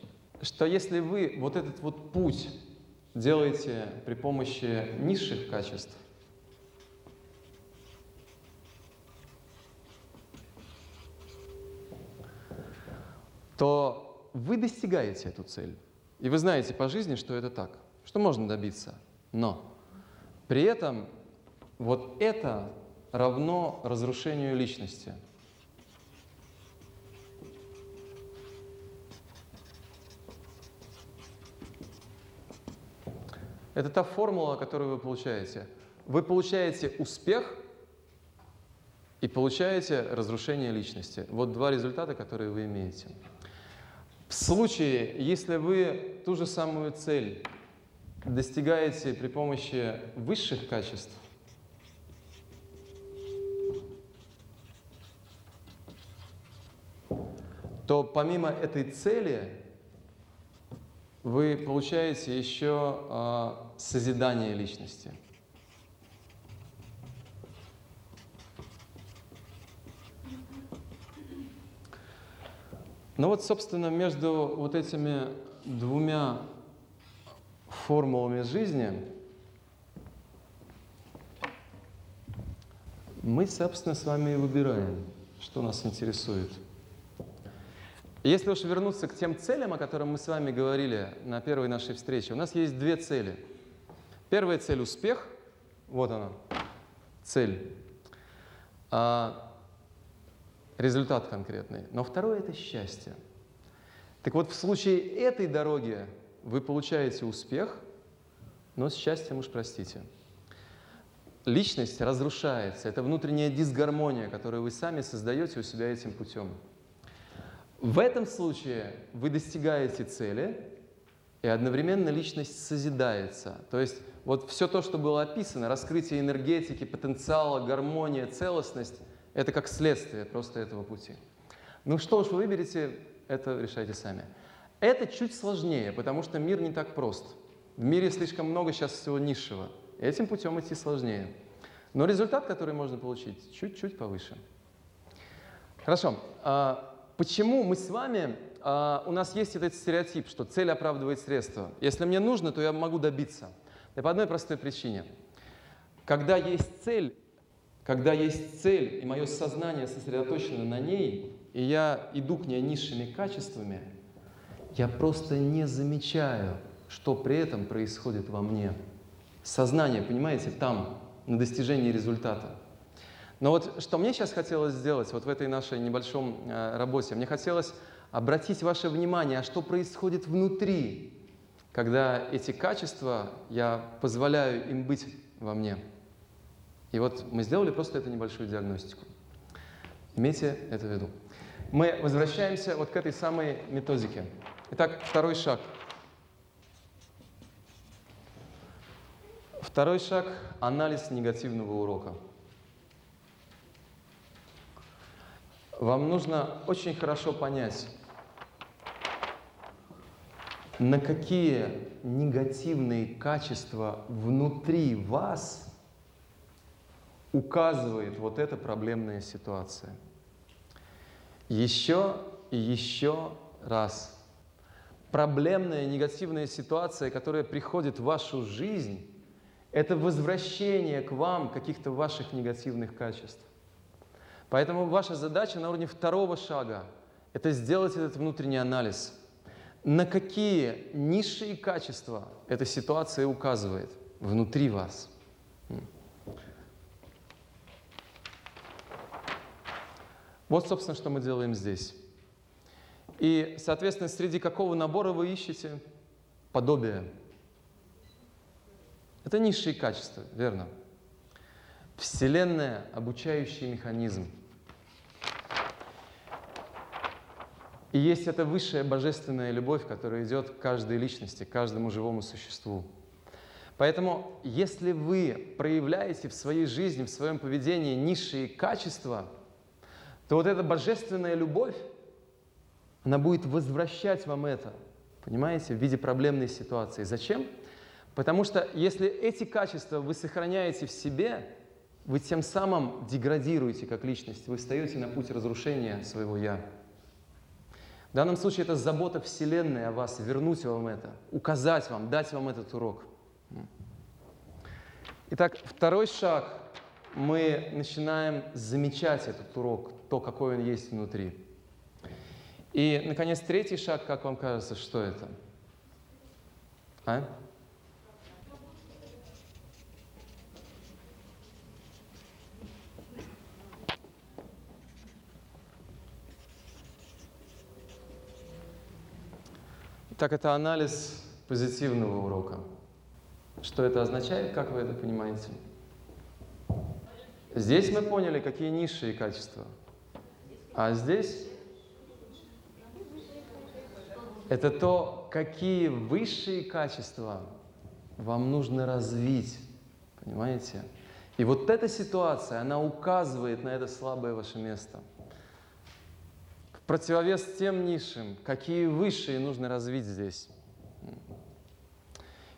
что если вы вот этот вот путь делаете при помощи низших качеств, то вы достигаете эту цель. И вы знаете по жизни, что это так, что можно добиться. Но при этом вот это равно разрушению личности. Это та формула, которую вы получаете. Вы получаете успех и получаете разрушение личности. Вот два результата, которые вы имеете. Случае, если вы ту же самую цель достигаете при помощи высших качеств, то помимо этой цели вы получаете еще э, созидание личности. Ну вот, собственно, между вот этими двумя формулами жизни мы, собственно, с вами и выбираем, что нас интересует. Если уж вернуться к тем целям, о которых мы с вами говорили на первой нашей встрече, у нас есть две цели. Первая цель – успех. Вот она, цель. А результат конкретный. Но второе – это счастье. Так вот, в случае этой дороги вы получаете успех, но с счастьем уж простите. Личность разрушается. Это внутренняя дисгармония, которую вы сами создаете у себя этим путем. В этом случае вы достигаете цели, и одновременно личность созидается. То есть вот все то, что было описано, раскрытие энергетики, потенциала, гармония, целостность, это как следствие просто этого пути. Ну что уж вы выберете, это решайте сами. Это чуть сложнее, потому что мир не так прост. В мире слишком много сейчас всего низшего. Этим путем идти сложнее. Но результат, который можно получить, чуть-чуть повыше. Хорошо. А почему мы с вами, а, у нас есть этот стереотип, что цель оправдывает средства. Если мне нужно, то я могу добиться. И по одной простой причине. Когда есть цель, когда есть цель, и мое сознание сосредоточено на ней, и я иду к ней низшими качествами, я просто не замечаю, что при этом происходит во мне. Сознание, понимаете, там, на достижении результата. Но вот что мне сейчас хотелось сделать вот в этой нашей небольшом э, работе, мне хотелось обратить ваше внимание, а что происходит внутри, когда эти качества, я позволяю им быть во мне. И вот мы сделали просто эту небольшую диагностику. Имейте это в виду. Мы возвращаемся вот к этой самой методике. Итак, второй шаг. Второй шаг – анализ негативного урока. Вам нужно очень хорошо понять, на какие негативные качества внутри вас указывает вот эта проблемная ситуация. Еще и еще раз. Проблемная негативная ситуация, которая приходит в вашу жизнь, это возвращение к вам каких-то ваших негативных качеств. Поэтому ваша задача на уровне второго шага – это сделать этот внутренний анализ. На какие низшие качества эта ситуация указывает внутри вас? Вот, собственно, что мы делаем здесь. И, соответственно, среди какого набора вы ищете подобие? Это низшие качества, верно? Вселенная – обучающий механизм. И есть эта высшая божественная любовь, которая идет к каждой личности, к каждому живому существу. Поэтому, если вы проявляете в своей жизни, в своем поведении низшие качества, то вот эта божественная любовь, она будет возвращать вам это, понимаете, в виде проблемной ситуации. Зачем? Потому что если эти качества вы сохраняете в себе, вы тем самым деградируете как личность, вы встаете на путь разрушения своего «я». В данном случае это забота Вселенной о вас, вернуть вам это, указать вам, дать вам этот урок. Итак, второй шаг. Мы начинаем замечать этот урок, то, какой он есть внутри. И, наконец, третий шаг, как вам кажется, что это? А? Так это анализ позитивного урока. Что это означает, как вы это понимаете? Здесь мы поняли, какие низшие качества. А здесь это то, какие высшие качества вам нужно развить. Понимаете? И вот эта ситуация, она указывает на это слабое ваше место. В противовес тем низшим, какие высшие нужно развить здесь.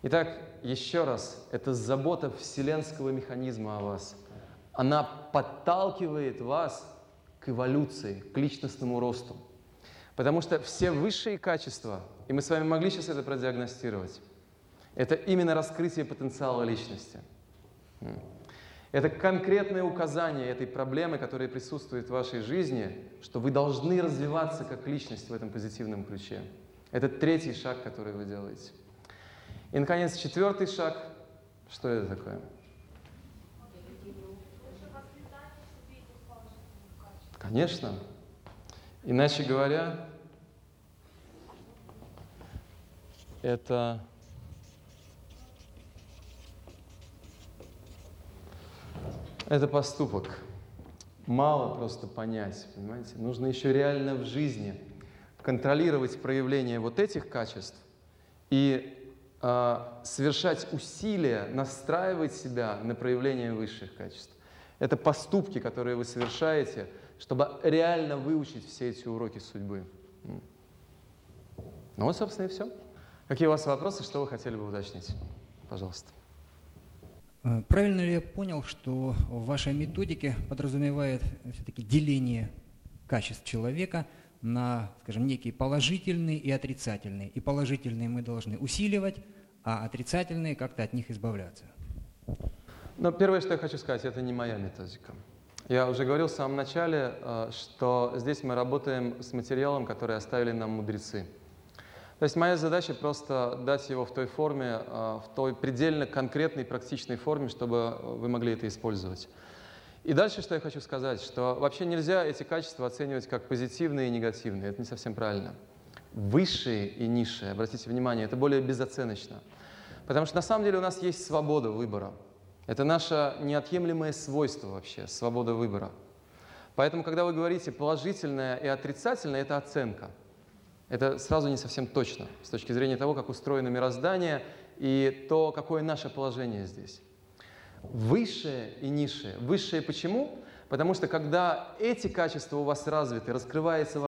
Итак, еще раз, это забота вселенского механизма о вас. Она подталкивает вас эволюции, к личностному росту. Потому что все высшие качества, и мы с вами могли сейчас это продиагностировать, это именно раскрытие потенциала личности. Это конкретное указание этой проблемы, которая присутствует в вашей жизни, что вы должны развиваться как личность в этом позитивном ключе. Это третий шаг, который вы делаете. И, наконец, четвертый шаг. Что это такое? Конечно. Иначе говоря, это это поступок. Мало просто понять, понимаете? Нужно еще реально в жизни контролировать проявление вот этих качеств и э, совершать усилия, настраивать себя на проявление высших качеств. Это поступки, которые вы совершаете, чтобы реально выучить все эти уроки судьбы. Ну вот, собственно, и все. Какие у вас вопросы, что вы хотели бы уточнить? Пожалуйста. Правильно ли я понял, что в вашей методике подразумевает все-таки деление качеств человека на, скажем, некие положительные и отрицательные? И положительные мы должны усиливать, а отрицательные как-то от них избавляться? Но первое, что я хочу сказать, это не моя методика. Я уже говорил в самом начале, что здесь мы работаем с материалом, который оставили нам мудрецы. То есть моя задача просто дать его в той форме, в той предельно конкретной, практичной форме, чтобы вы могли это использовать. И дальше, что я хочу сказать, что вообще нельзя эти качества оценивать как позитивные и негативные. Это не совсем правильно. Высшие и низшие, обратите внимание, это более безоценочно. Потому что на самом деле у нас есть свобода выбора. Это наше неотъемлемое свойство вообще, свобода выбора. Поэтому, когда вы говорите положительное и отрицательное, это оценка. Это сразу не совсем точно с точки зрения того, как устроено мироздание и то, какое наше положение здесь. Высшее и низшее. Высшее почему? Потому что когда эти качества у вас развиты, раскрывается